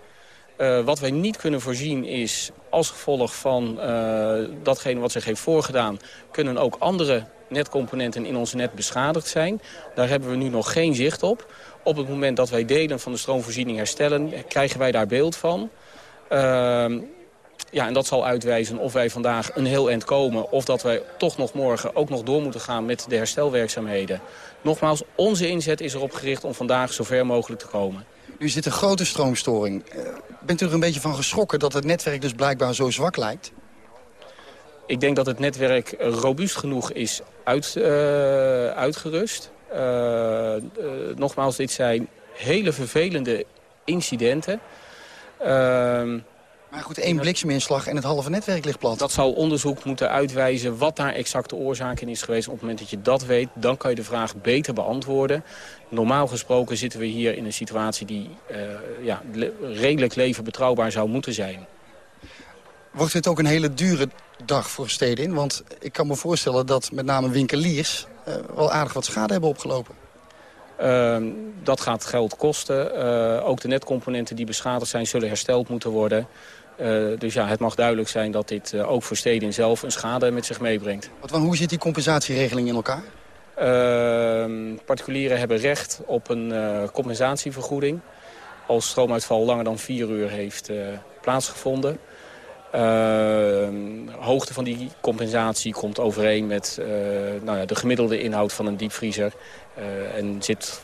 Eh, wat wij niet kunnen voorzien is, als gevolg van eh, datgene wat zich heeft voorgedaan... kunnen ook andere netcomponenten in ons net beschadigd zijn. Daar hebben we nu nog geen zicht op. Op het moment dat wij delen van de stroomvoorziening herstellen... krijgen wij daar beeld van. Ehm, ja, en dat zal uitwijzen of wij vandaag een heel eind komen... of dat wij toch nog morgen ook nog door moeten gaan met de herstelwerkzaamheden. Nogmaals, onze inzet is erop gericht om vandaag zo ver mogelijk te komen. Nu zit een grote stroomstoring. Eh, bent u er een beetje van geschrokken dat het netwerk dus blijkbaar zo zwak lijkt? Ik denk dat het netwerk robuust genoeg is uit, eh, uitgerust. Eh, nogmaals, dit zijn hele vervelende incidenten. Ehm, Maar goed, één blikseminslag en het halve netwerk ligt plat. Dat zou onderzoek moeten uitwijzen wat daar exact de oorzaak in is geweest. Op het moment dat je dat weet, dan kan je de vraag beter beantwoorden. Normaal gesproken zitten we hier in een situatie die eh, ja, le- redelijk levenbetrouwbaar zou moeten zijn. Wordt dit ook een hele dure dag voor Stedin? Want ik kan me voorstellen dat met name winkeliers eh, wel aardig wat schade hebben opgelopen. Ehm, dat gaat geld kosten. Eh, ook de netcomponenten die beschadigd zijn zullen hersteld moeten worden. Eh, dus ja, het mag duidelijk zijn dat dit eh, ook voor steden zelf een schade met zich meebrengt. Wat, hoe zit die compensatieregeling in elkaar? Ehm, particulieren hebben recht op een compensatievergoeding... als stroomuitval langer dan vier uur heeft plaatsgevonden. Ehm, hoogte van die compensatie komt overeen met eh, nou ja, de gemiddelde inhoud van een diepvriezer. eh, en zit,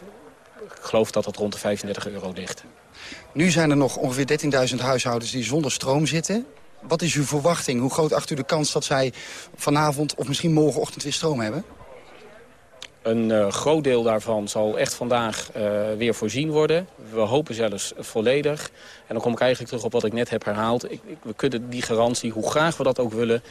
geloof dat dat rond de 35 euro ligt. Nu zijn er nog ongeveer 13.000 huishoudens die zonder stroom zitten. Wat is uw verwachting? Hoe groot acht u de kans dat zij vanavond of misschien morgenochtend weer stroom hebben? Een eh, groot deel daarvan zal echt vandaag eh, weer voorzien worden. We hopen zelfs volledig. En dan kom ik eigenlijk terug op wat ik net heb herhaald. Ik, we kunnen die garantie, hoe graag we dat ook willen,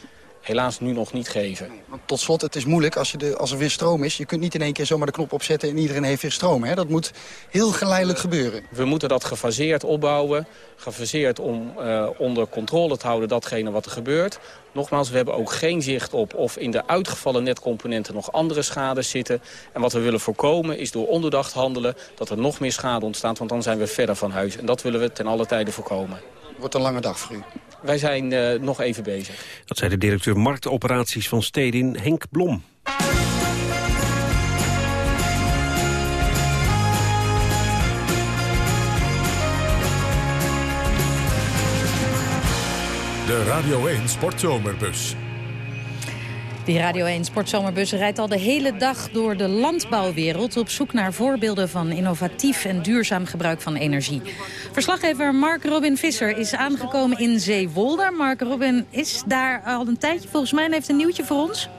helaas nu nog niet geven. Want tot slot, het is moeilijk als, je de, als er weer stroom is. Je kunt niet in één keer zomaar de knop opzetten en iedereen heeft weer stroom. Hè? Dat moet heel geleidelijk gebeuren. We moeten dat gefaseerd opbouwen. Gefaseerd om eh, onder controle te houden datgene wat er gebeurt. Nogmaals, we hebben ook geen zicht op of in de uitgevallen netcomponenten nog andere schades zitten. En wat we willen voorkomen is door onderdacht handelen dat er nog meer schade ontstaat. Want dan zijn we verder van huis. En dat willen we ten alle tijde voorkomen. Wordt een lange dag voor u. Wij zijn eh, nog even bezig. Dat zei de directeur marktoperaties van Stedin, Henk Blom. De Radio 1 Sportzomerbus. Die Radio 1 Sportzomerbus rijdt al de hele dag door de landbouwwereld... op zoek naar voorbeelden van innovatief en duurzaam gebruik van energie. Verslaggever Mark Robin Visser is aangekomen in Zeewolde. Mark Robin is daar al een tijdje volgens mij heeft een nieuwtje voor ons.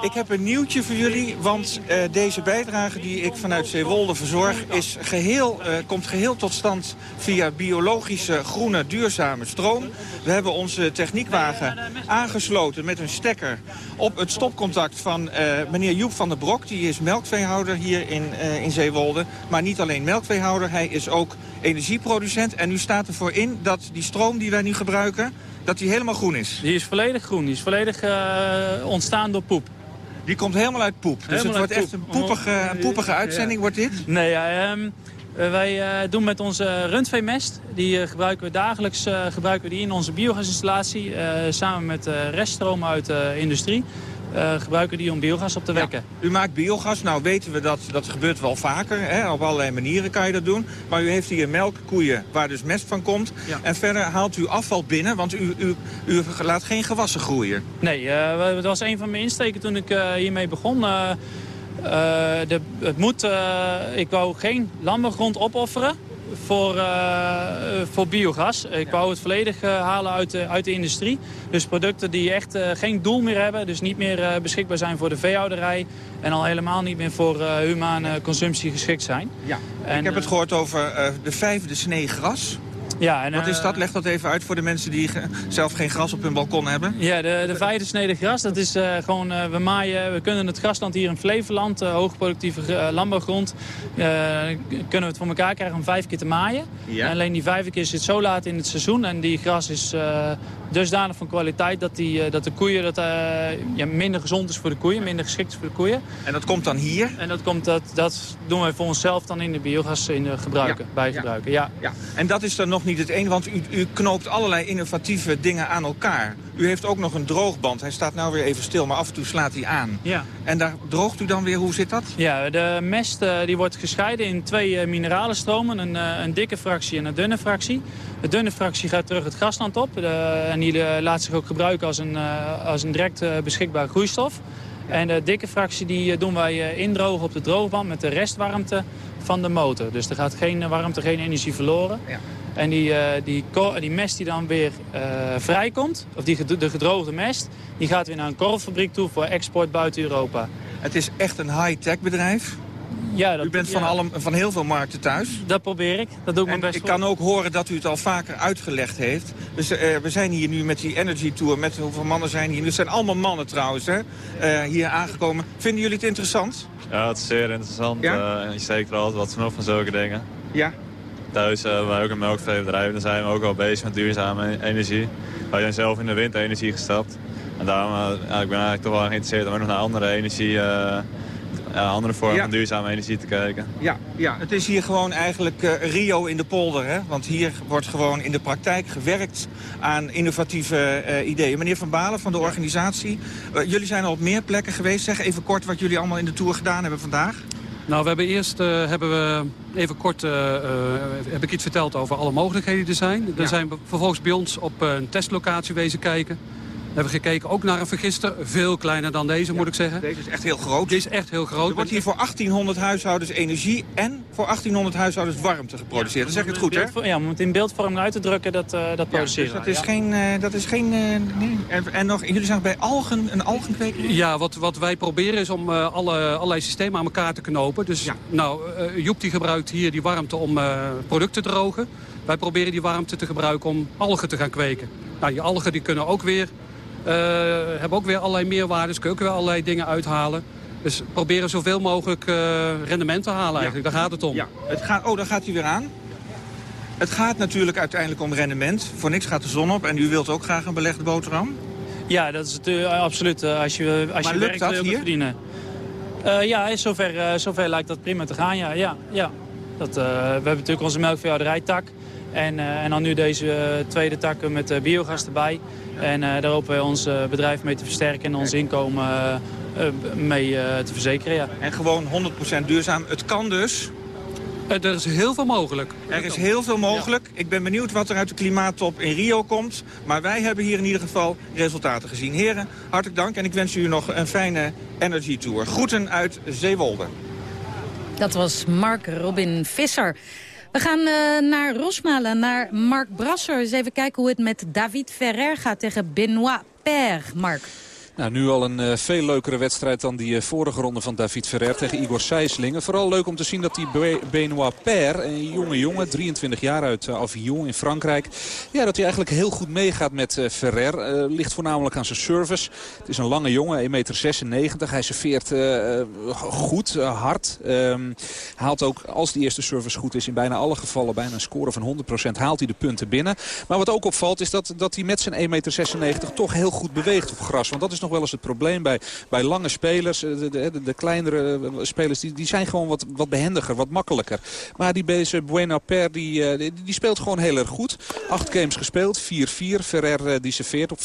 Ik heb een nieuwtje voor jullie, want eh, deze bijdrage die ik vanuit Zeewolde verzorg... Is geheel, eh, komt geheel tot stand via biologische, groene, duurzame stroom. We hebben onze techniekwagen aangesloten met een stekker op het stopcontact van eh, meneer Joep van der Brok. Die is melkveehouder hier in, in Zeewolde. Maar niet alleen melkveehouder, hij is ook energieproducent. En nu staat ervoor in dat die stroom die wij nu gebruiken, dat die helemaal groen is. Die is volledig groen. Die is volledig ontstaan door poep. Die komt helemaal uit poep. Dus het wordt echt een poep. poepige, een poepige Ja. uitzending, wordt dit? Nee, ja, ehm, eh, wij eh, doen met onze rundveemest, die eh, gebruiken we dagelijks eh, gebruiken we die in onze biogasinstallatie. eh, samen met eh reststroom uit de industrie eh, gebruiken we die om biogas op te wekken. U maakt biogas. Nou weten we dat dat gebeurt wel vaker. Hè? Op allerlei manieren kan je dat doen. Maar u heeft hier melkkoeien waar dus mest van komt. En verder haalt u afval binnen, want u, u, u laat geen gewassen groeien. Nee, eh, dat was een van mijn insteken toen ik eh, hiermee begon. Eh, eh, de, het moet, eh, ik wou geen landbouwgrond opofferen voor, eh, voor biogas. Ik wou het volledig eh, halen uit de, uit de industrie. Dus producten die echt eh, geen doel meer hebben. Dus niet meer beschikbaar zijn voor de veehouderij. En al helemaal niet meer voor humane consumptie geschikt zijn. Ja. En, ik heb het eh, gehoord over de vijfde snee gras. Ja, en, Wat is eh, dat? Leg dat even uit voor de mensen die zelf geen gras op hun balkon hebben. Ja, de, de vijfde snede gras, dat is eh, gewoon, eh, we maaien, we kunnen het grasland hier in Flevoland, hoogproductieve landbouwgrond, kunnen we het voor elkaar krijgen om vijf keer te maaien. Ja. En alleen die vijf keer zit zo laat in het seizoen en die gras is dusdanig van kwaliteit dat, die, dat de koeien, dat, ja, minder gezond is voor de koeien, minder geschikt is voor de koeien. En dat komt dan hier? En dat, komt, dat, dat doen wij voor onszelf dan in de biogas in gebruiken, Ja, bij ja. gebruiken. Ja. Ja. En dat is dan nog niet het enige, want u, u knoopt allerlei innovatieve dingen aan elkaar. U heeft ook nog een droogband. Hij staat nou weer even stil, maar af en toe slaat hij aan. Ja. En daar droogt u dan weer, hoe zit dat? Ja, de mest eh, die wordt gescheiden in twee eh, mineralenstromen. Een, eh, een dikke fractie en een dunne fractie. De dunne fractie gaat terug het grasland op. En die laat zich ook gebruiken als een, als een direct beschikbare groeistof. En de dikke fractie die doen wij indrogen op de droogband met de restwarmte van de motor. Dus er gaat geen warmte, geen energie verloren. En die, eh, die, die mest die dan weer eh, vrijkomt, of die, de gedroogde mest... die gaat weer naar een korrelfabriek toe voor export buiten Europa. Het is echt een high-tech bedrijf. Ja, dat, U bent van, ja. alle, van heel veel markten thuis. Dat probeer ik. Dat doe ik mijn best ik voor. kan ook horen dat u het al vaker uitgelegd heeft. Dus eh, we zijn hier nu met die Energy Tour. Met hoeveel mannen zijn hier? Het zijn allemaal mannen trouwens, hè? eh, hier aangekomen. Vinden jullie het interessant? Ja, het is zeer interessant. Ja? Eh, je steekt er altijd wat vanaf van zulke dingen. Ja. Thuis eh, hebben wij ook een melkveebedrijf. Daar zijn we ook al bezig met duurzame energie. Wij zijn zelf in de windenergie gestapt. En daarom eh, ja, ik ben eigenlijk toch wel geïnteresseerd om ook nog naar andere energie... eh, andere vormen Ja. van duurzame energie te kijken. Ja, ja, het is hier gewoon eigenlijk eh, Rio in de polder. Hè? Want hier wordt gewoon in de praktijk gewerkt aan innovatieve eh, ideeën. Meneer Van Balen van de organisatie, eh, jullie zijn al op meer plekken geweest. Zeg even kort wat jullie allemaal in de Tour gedaan hebben vandaag. Nou, we hebben eerst eh, hebben we even kort eh, eh, heb ik iets verteld over alle mogelijkheden die er zijn. Er zijn vervolgens bij ons op een testlocatie wezen kijken. We hebben gekeken ook naar een vergister, veel kleiner dan deze moet ik zeggen. Deze is echt heel groot. Deze is echt heel groot. Er wordt hier voor 1800 huishoudens energie en voor 1800 huishoudens warmte geproduceerd. Dan zeg ik het goed, hè? Ja, om het in beeldvorm uit te drukken, dat, eh, dat Dus produceren dat wij, is ja. geen... dat is geen nee. en, en nog, jullie zijn bij algen, een algenkwekerij? Ja, wat, wat wij proberen is om eh, alle, allerlei systemen aan elkaar te knopen. Dus nou, Joep die gebruikt hier die warmte om producten te drogen. Wij proberen die warmte te gebruiken om algen te gaan kweken. Nou, die algen die kunnen ook weer, hebben ook weer allerlei meerwaardes, kunnen ook weer allerlei dingen uithalen. Dus proberen zoveel mogelijk eh, rendement te halen eigenlijk, daar gaat het om. Ja, het gaat, oh, daar gaat hij weer aan. Het gaat natuurlijk uiteindelijk om rendement. Voor niks gaat de zon op en u wilt ook graag een belegde boterham. Ja, dat is het, eh, absoluut. eh, als je, als Maar je lukt werkt dat wil je ook hier? verdienen. Eh, ja, zover, eh, zover lijkt dat prima te gaan, ja. ja, ja. Dat, eh, we hebben natuurlijk onze melkveehouderijtak. En, eh, en dan nu deze eh, tweede tak met eh, biogas erbij. En eh, daar hopen we ons bedrijf mee te versterken en ons inkomen mee eh, te verzekeren, ja. En gewoon 100% duurzaam. Het kan dus. er is heel veel mogelijk. Er is heel veel mogelijk. Ik ben benieuwd wat er uit de klimaattop in Rio komt. Maar wij hebben hier in ieder geval resultaten gezien. Heren, hartelijk dank en ik wens u nog een fijne Energy Tour. Groeten uit Zeewolde. Dat was Mark Robin Visser. We gaan eh, naar Rosmalen, naar Mark Brasser. Eens even kijken hoe het met David Ferrer gaat tegen Benoit Paire. Mark. Nou, nu al een eh, veel leukere wedstrijd dan die eh, vorige ronde van David Ferrer tegen Igor Sijslingen. Vooral leuk om te zien dat die Be- Benoit Paire, een jonge jongen, 23 jaar uit uh, Avignon in Frankrijk. Ja, dat hij eigenlijk heel goed meegaat met eh, Ferrer. Eh, ligt voornamelijk aan zijn service. Het is een lange jongen, 1,96 meter. Hij serveert eh, eh, goed, eh, hard. Ehm, haalt ook, als die eerste service goed is, in bijna alle gevallen bijna een score van 100% haalt hij de punten binnen. Maar wat ook opvalt is dat, dat hij met zijn 1,96 meter toch heel goed beweegt op gras. Want dat is nog wel eens het probleem bij, bij lange spelers. Eh, De, de, kleinere eh, spelers die, die zijn gewoon wat, wat behendiger, wat makkelijker. Maar die deze Buena Per die, eh, die, die speelt gewoon heel erg goed. Acht games gespeeld, 4-4. Ferrer die serveert op 40-15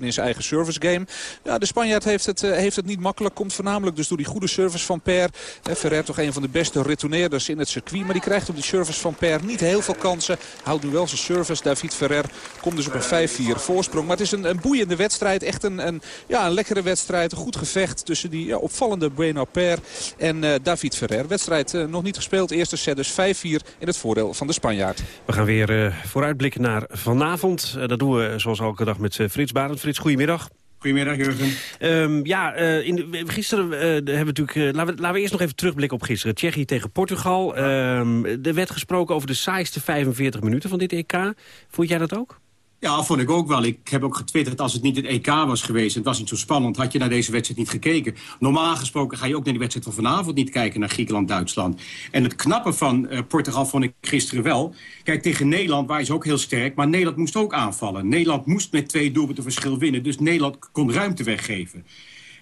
in zijn eigen service game. Ja, de Spanjaard heeft het, heeft het niet makkelijk. Komt voornamelijk dus door die goede service van Per. Ferrer toch een van de beste retourneerders in het circuit. Maar die krijgt op die service van Per niet heel veel kansen. Houdt nu wel zijn service. David Ferrer komt dus op een 5-4 voorsprong. Maar het is een, een boeiende wedstrijd. Echt een, een, een lekkere wedstrijd. Een goed gevecht tussen die ja, opvallende Bueno Per en eh, David Ferrer. Wedstrijd eh, nog niet gespeeld. Eerste set dus 5-4 in het voordeel van de Spanjaard. We gaan weer eh, vooruitblikken naar vanavond. Dat doen we zoals elke dag met eh, Frits Barend. Frits, goedemiddag. Goedemiddag, Jurgen. Ehm, ja, eh, in de, gisteren eh, hebben we natuurlijk... eh, laten, we, laten we eerst nog even terugblikken op gisteren. Tsjechië tegen Portugal. Ehm, er werd gesproken over de saaiste 45 minuten van dit EK. Vond jij dat ook? Ja, vond ik ook wel. Ik heb ook getwitterd, als het niet het EK was geweest... het was niet zo spannend, had je naar deze wedstrijd niet gekeken. Normaal gesproken ga je ook naar die wedstrijd van vanavond niet kijken... naar Griekenland-Duitsland. En het knappe van eh, Portugal vond ik gisteren wel... Kijk, tegen Nederland waren ze ook heel sterk... maar Nederland moest ook aanvallen. Nederland moest met twee doelpunten verschil winnen... dus Nederland kon ruimte weggeven.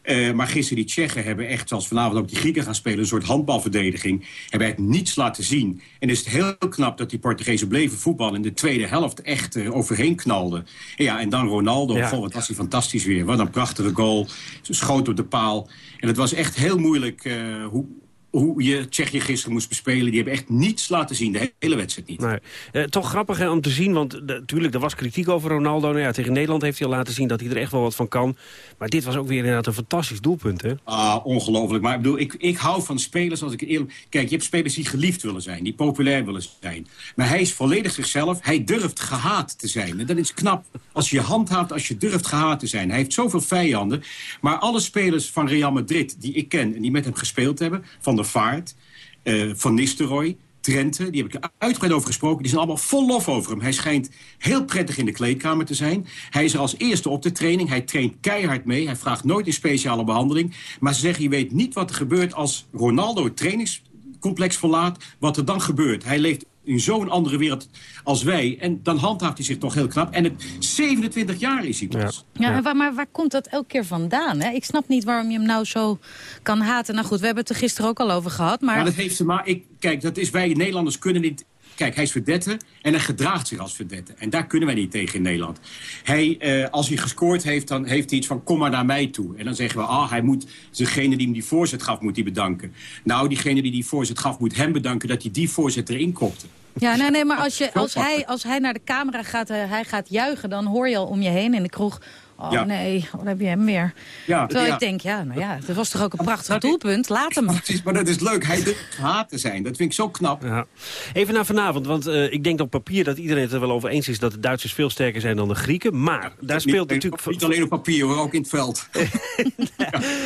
Uh, maar gisteren die Tsjechen hebben echt, zoals vanavond ook die Grieken gaan spelen... een soort handbalverdediging, hebben echt niets laten zien. En is het heel knap dat die Portugezen bleven voetballen... in de tweede helft echt uh, overheen knalden. En ja, en dan Ronaldo, ja. wat was hij fantastisch weer. Wat een prachtige goal, schoot op de paal. En het was echt heel moeilijk uh, hoe, hoe je Tsjechië gisteren moest bespelen. Die hebben echt niets laten zien, de hele wedstrijd niet. Nee. Eh, toch grappig hè, om te zien, want natuurlijk, er was kritiek over Ronaldo. Nou ja, tegen Nederland heeft hij al laten zien dat hij er echt wel wat van kan. Maar dit was ook weer inderdaad een fantastisch doelpunt, hè? Ah, ongelooflijk. Maar ik bedoel, ik, ik hou van spelers als ik eerlijk... Kijk, je hebt spelers die geliefd willen zijn, die populair willen zijn. Maar hij is volledig zichzelf. Hij durft gehaat te zijn. En dat is knap. Als je je handhaaft, als je durft gehaat te zijn. Hij heeft zoveel vijanden. Maar alle spelers van Real Madrid die ik ken en die met hem gespeeld hebben... Van der Vaart, eh, Van Nistelrooy, Trente, die heb ik uitgebreid over gesproken. Die zijn allemaal vol lof over hem. Hij schijnt heel prettig in de kleedkamer te zijn. Hij is er als eerste op de training. Hij traint keihard mee. Hij vraagt nooit een speciale behandeling. Maar ze zeggen, je weet niet wat er gebeurt als Ronaldo het trainingscomplex verlaat. Wat er dan gebeurt. Hij leeft in zo'n andere wereld als wij. En dan handhaaft hij zich toch heel knap. En het 27 jaar is hij pas. Ja, maar waar komt dat elke keer vandaan? Hè? Ik snap niet waarom je hem nou zo kan haten. Nou goed, we hebben het er gisteren ook al over gehad. Maar... Maar dat heeft ze maar. Ik, kijk, dat is wij Nederlanders kunnen niet. Kijk, hij is verdette en hij gedraagt zich als verdette. En daar kunnen wij niet tegen in Nederland. Hij, eh, als hij gescoord heeft, dan heeft hij iets van kom maar naar mij toe. En dan zeggen we, ah, hij moet degene die hem die voorzet gaf, moet hij bedanken. Nou, diegene die die voorzet gaf, moet hem bedanken dat hij die voorzet erin kopte. Ja, nee, nee, maar als, je, als, hij, als hij naar de camera gaat, eh, hij gaat juichen... dan hoor je al om je heen in de kroeg... Oh Ja. nee, wat heb je hem weer? Ja, Terwijl ja. ik denk, ja, nou ja, dat was toch ook een prachtig doelpunt. Laat hem. (laughs) Precies, maar dat is leuk. Hij durft haat te zijn. Dat vind ik zo knap. Ja. Even naar vanavond, want eh, ik denk op papier dat iedereen het er wel over eens is... dat de Duitsers veel sterker zijn dan de Grieken. Maar daar speelt niet, natuurlijk... Niet alleen op papier, hoor, ook in het veld. (laughs)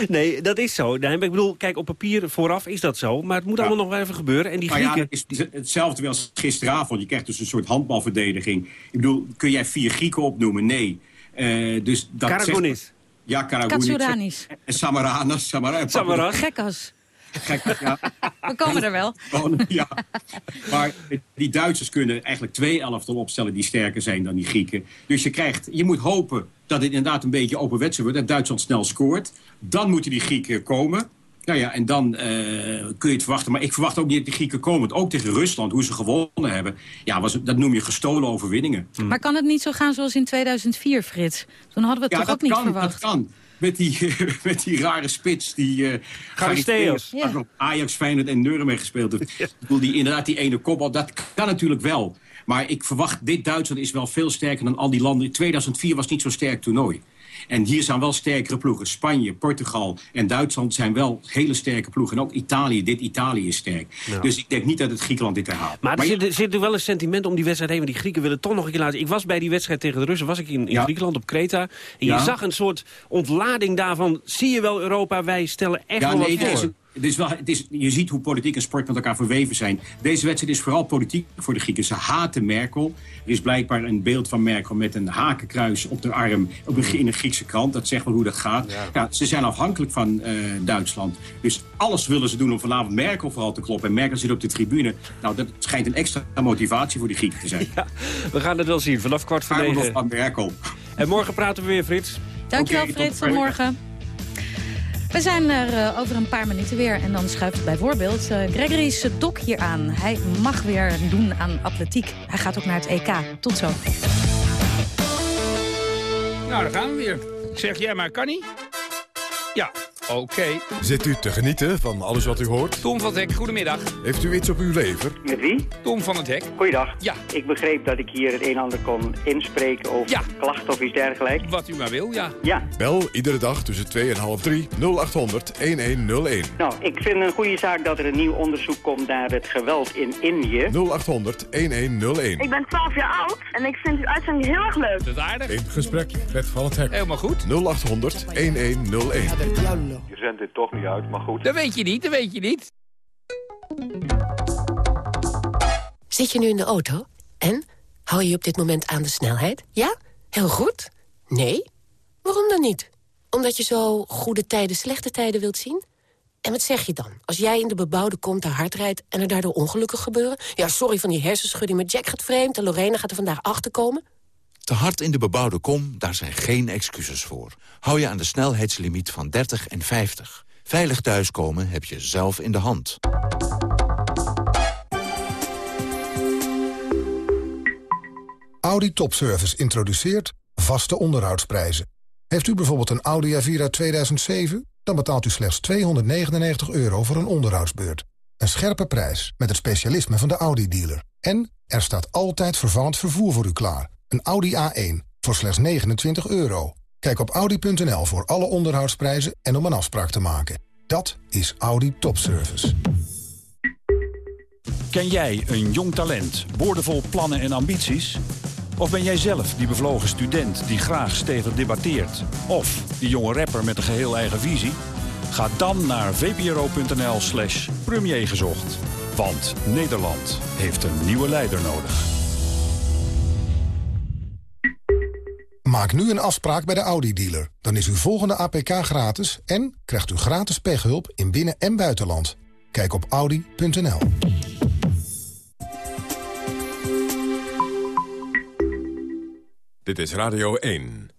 Nee, dat is zo. Nee, maar ik bedoel, kijk, op papier vooraf is dat zo. Maar het moet allemaal nog wel even gebeuren. En die Maar ja, Grieken... dat is hetzelfde als gisteravond. Je krijgt dus een soort handbalverdediging. Ik bedoel, kun jij vier Grieken opnoemen? Nee. Eh, dus dat Karagonis. zegt- Ja, Karagonis. Katsouranis. En Samaranas. Samara, Samaras. Gekkas. Gek, ja. (laughs) We komen er wel. Ja. Maar die Duitsers kunnen eigenlijk twee elftal opstellen die sterker zijn dan die Grieken. Dus je, krijgt, je moet hopen dat het inderdaad een beetje open wedstrijd wordt. Dat Duitsland snel scoort. Dan moeten die Grieken komen. Nou ja, en dan eh, kun je het verwachten. Maar ik verwacht ook niet dat die Grieken komen. Ook tegen Rusland, hoe ze gewonnen hebben. Ja, was, dat noem je gestolen overwinningen. Maar kan het niet zo gaan zoals in 2004, Frits? Toen hadden we het Ja, toch ook niet verwacht. dat kan. Met die, (laughs) met die rare spits die... eh waar Ajax, Feyenoord en Nuremberg gespeeld heeft. (laughs) Ik bedoel, die, inderdaad, die ene kopbal, dat kan natuurlijk wel. Maar ik verwacht, dit Duitsland is wel veel sterker dan al die landen. In 2004 was niet zo'n sterk toernooi. En hier zijn wel sterkere ploegen. Spanje, Portugal en Duitsland zijn wel hele sterke ploegen. En ook Italië, dit Italië is sterk. Ja. Dus ik denk niet dat het Griekenland dit herhaalt. Maar er zit, er zit er wel een sentiment om die wedstrijd heen. Want die Grieken willen toch nog een keer laten... Ik was bij die wedstrijd tegen de Russen, was ik in, in Ja. Griekenland op Kreta. En je Ja. zag een soort ontlading daarvan. Zie je wel Europa, wij stellen echt wel nee, wat voor. Deze, het is wel, het is, je ziet hoe politiek en sport met elkaar verweven zijn. Deze wedstrijd is vooral politiek voor de Grieken. Ze haten Merkel. Er is blijkbaar een beeld van Merkel met een hakenkruis op de arm op een, in een Griekse krant. Dat zegt wel hoe dat gaat. Ja. ze zijn afhankelijk van eh, Duitsland. Dus alles willen ze doen om vanavond Merkel vooral te kloppen. En Merkel zit op de tribune. Nou, dat schijnt een extra motivatie voor die Grieken te zijn. (laughs) We gaan het wel zien, vanaf kwart voor Arnold negen. van Merkel. En morgen praten we weer, Frits. Dankjewel, tot Frits. Tot morgen. We zijn er eh, over een paar minuten weer. En dan schuift bijvoorbeeld eh Gregory Sedok hier aan. Hij mag weer doen aan atletiek. Hij gaat ook naar het EK. Tot zo. Nou, daar gaan we weer. Zeg jij maar, kan niet? Ja, oké. Zit u te genieten van alles wat u hoort? Tom van het Hek, goedemiddag. Heeft u iets op uw lever? Met wie? Tom van het Hek. Goeiedag. Ja. Ik begreep dat ik hier het een en ander kon inspreken over Ja. klachten of iets dergelijks. Wat u maar wil, ja. Ja. Bel iedere dag tussen 2 en half 3 0800 1101. Nou, ik vind een goede zaak dat er een nieuw onderzoek komt naar het geweld in Indië. 0800 1101. Ik ben 12 jaar oud en ik vind uw uitzending heel erg leuk. Dat is aardig. In gesprek met Van het Hek. Helemaal goed. 0800 1101. Je zendt dit toch niet uit, maar goed. Dat weet je niet, dat weet je niet. Zit je nu in de auto? En? Hou je op dit moment aan de snelheid? Ja? Heel goed? Nee? Waarom dan niet? Omdat je zo goede tijden, slechte tijden wilt zien? En wat zeg je dan? Als jij in de bebouwde kom te hard rijdt en er daardoor ongelukken gebeuren? Ja, sorry van die hersenschudding, maar Jack gaat vreemd en Lorena gaat er vandaag achterkomen. Te hard in de bebouwde kom, daar zijn geen excuses voor. Hou je aan de snelheidslimiet van 30 en 50. Veilig thuiskomen heb je zelf in de hand. Audi Topservice introduceert vaste onderhoudsprijzen. Heeft u bijvoorbeeld een Audi A4 uit 2007? Dan betaalt u slechts 299 euro voor een onderhoudsbeurt. Een scherpe prijs met het specialisme van de Audi-dealer. En er staat altijd vervallend vervoer voor u klaar. Een Audi A1 voor slechts 29 euro. Kijk op audi.nl voor alle onderhoudsprijzen en om een afspraak te maken. Dat is Audi Topservice. Ken jij een jong talent, boordevol plannen en ambities? Of ben jij zelf die bevlogen student die graag stevig debatteert? Of die jonge rapper met een geheel eigen visie? Ga dan naar vpro.nl slash premier gezocht. Want Nederland heeft een nieuwe leider nodig. Maak nu een afspraak bij de Audi-dealer. Dan is uw volgende APK gratis en krijgt u gratis pechhulp in binnen- en buitenland. Kijk op audi.nl. Dit is Radio 1.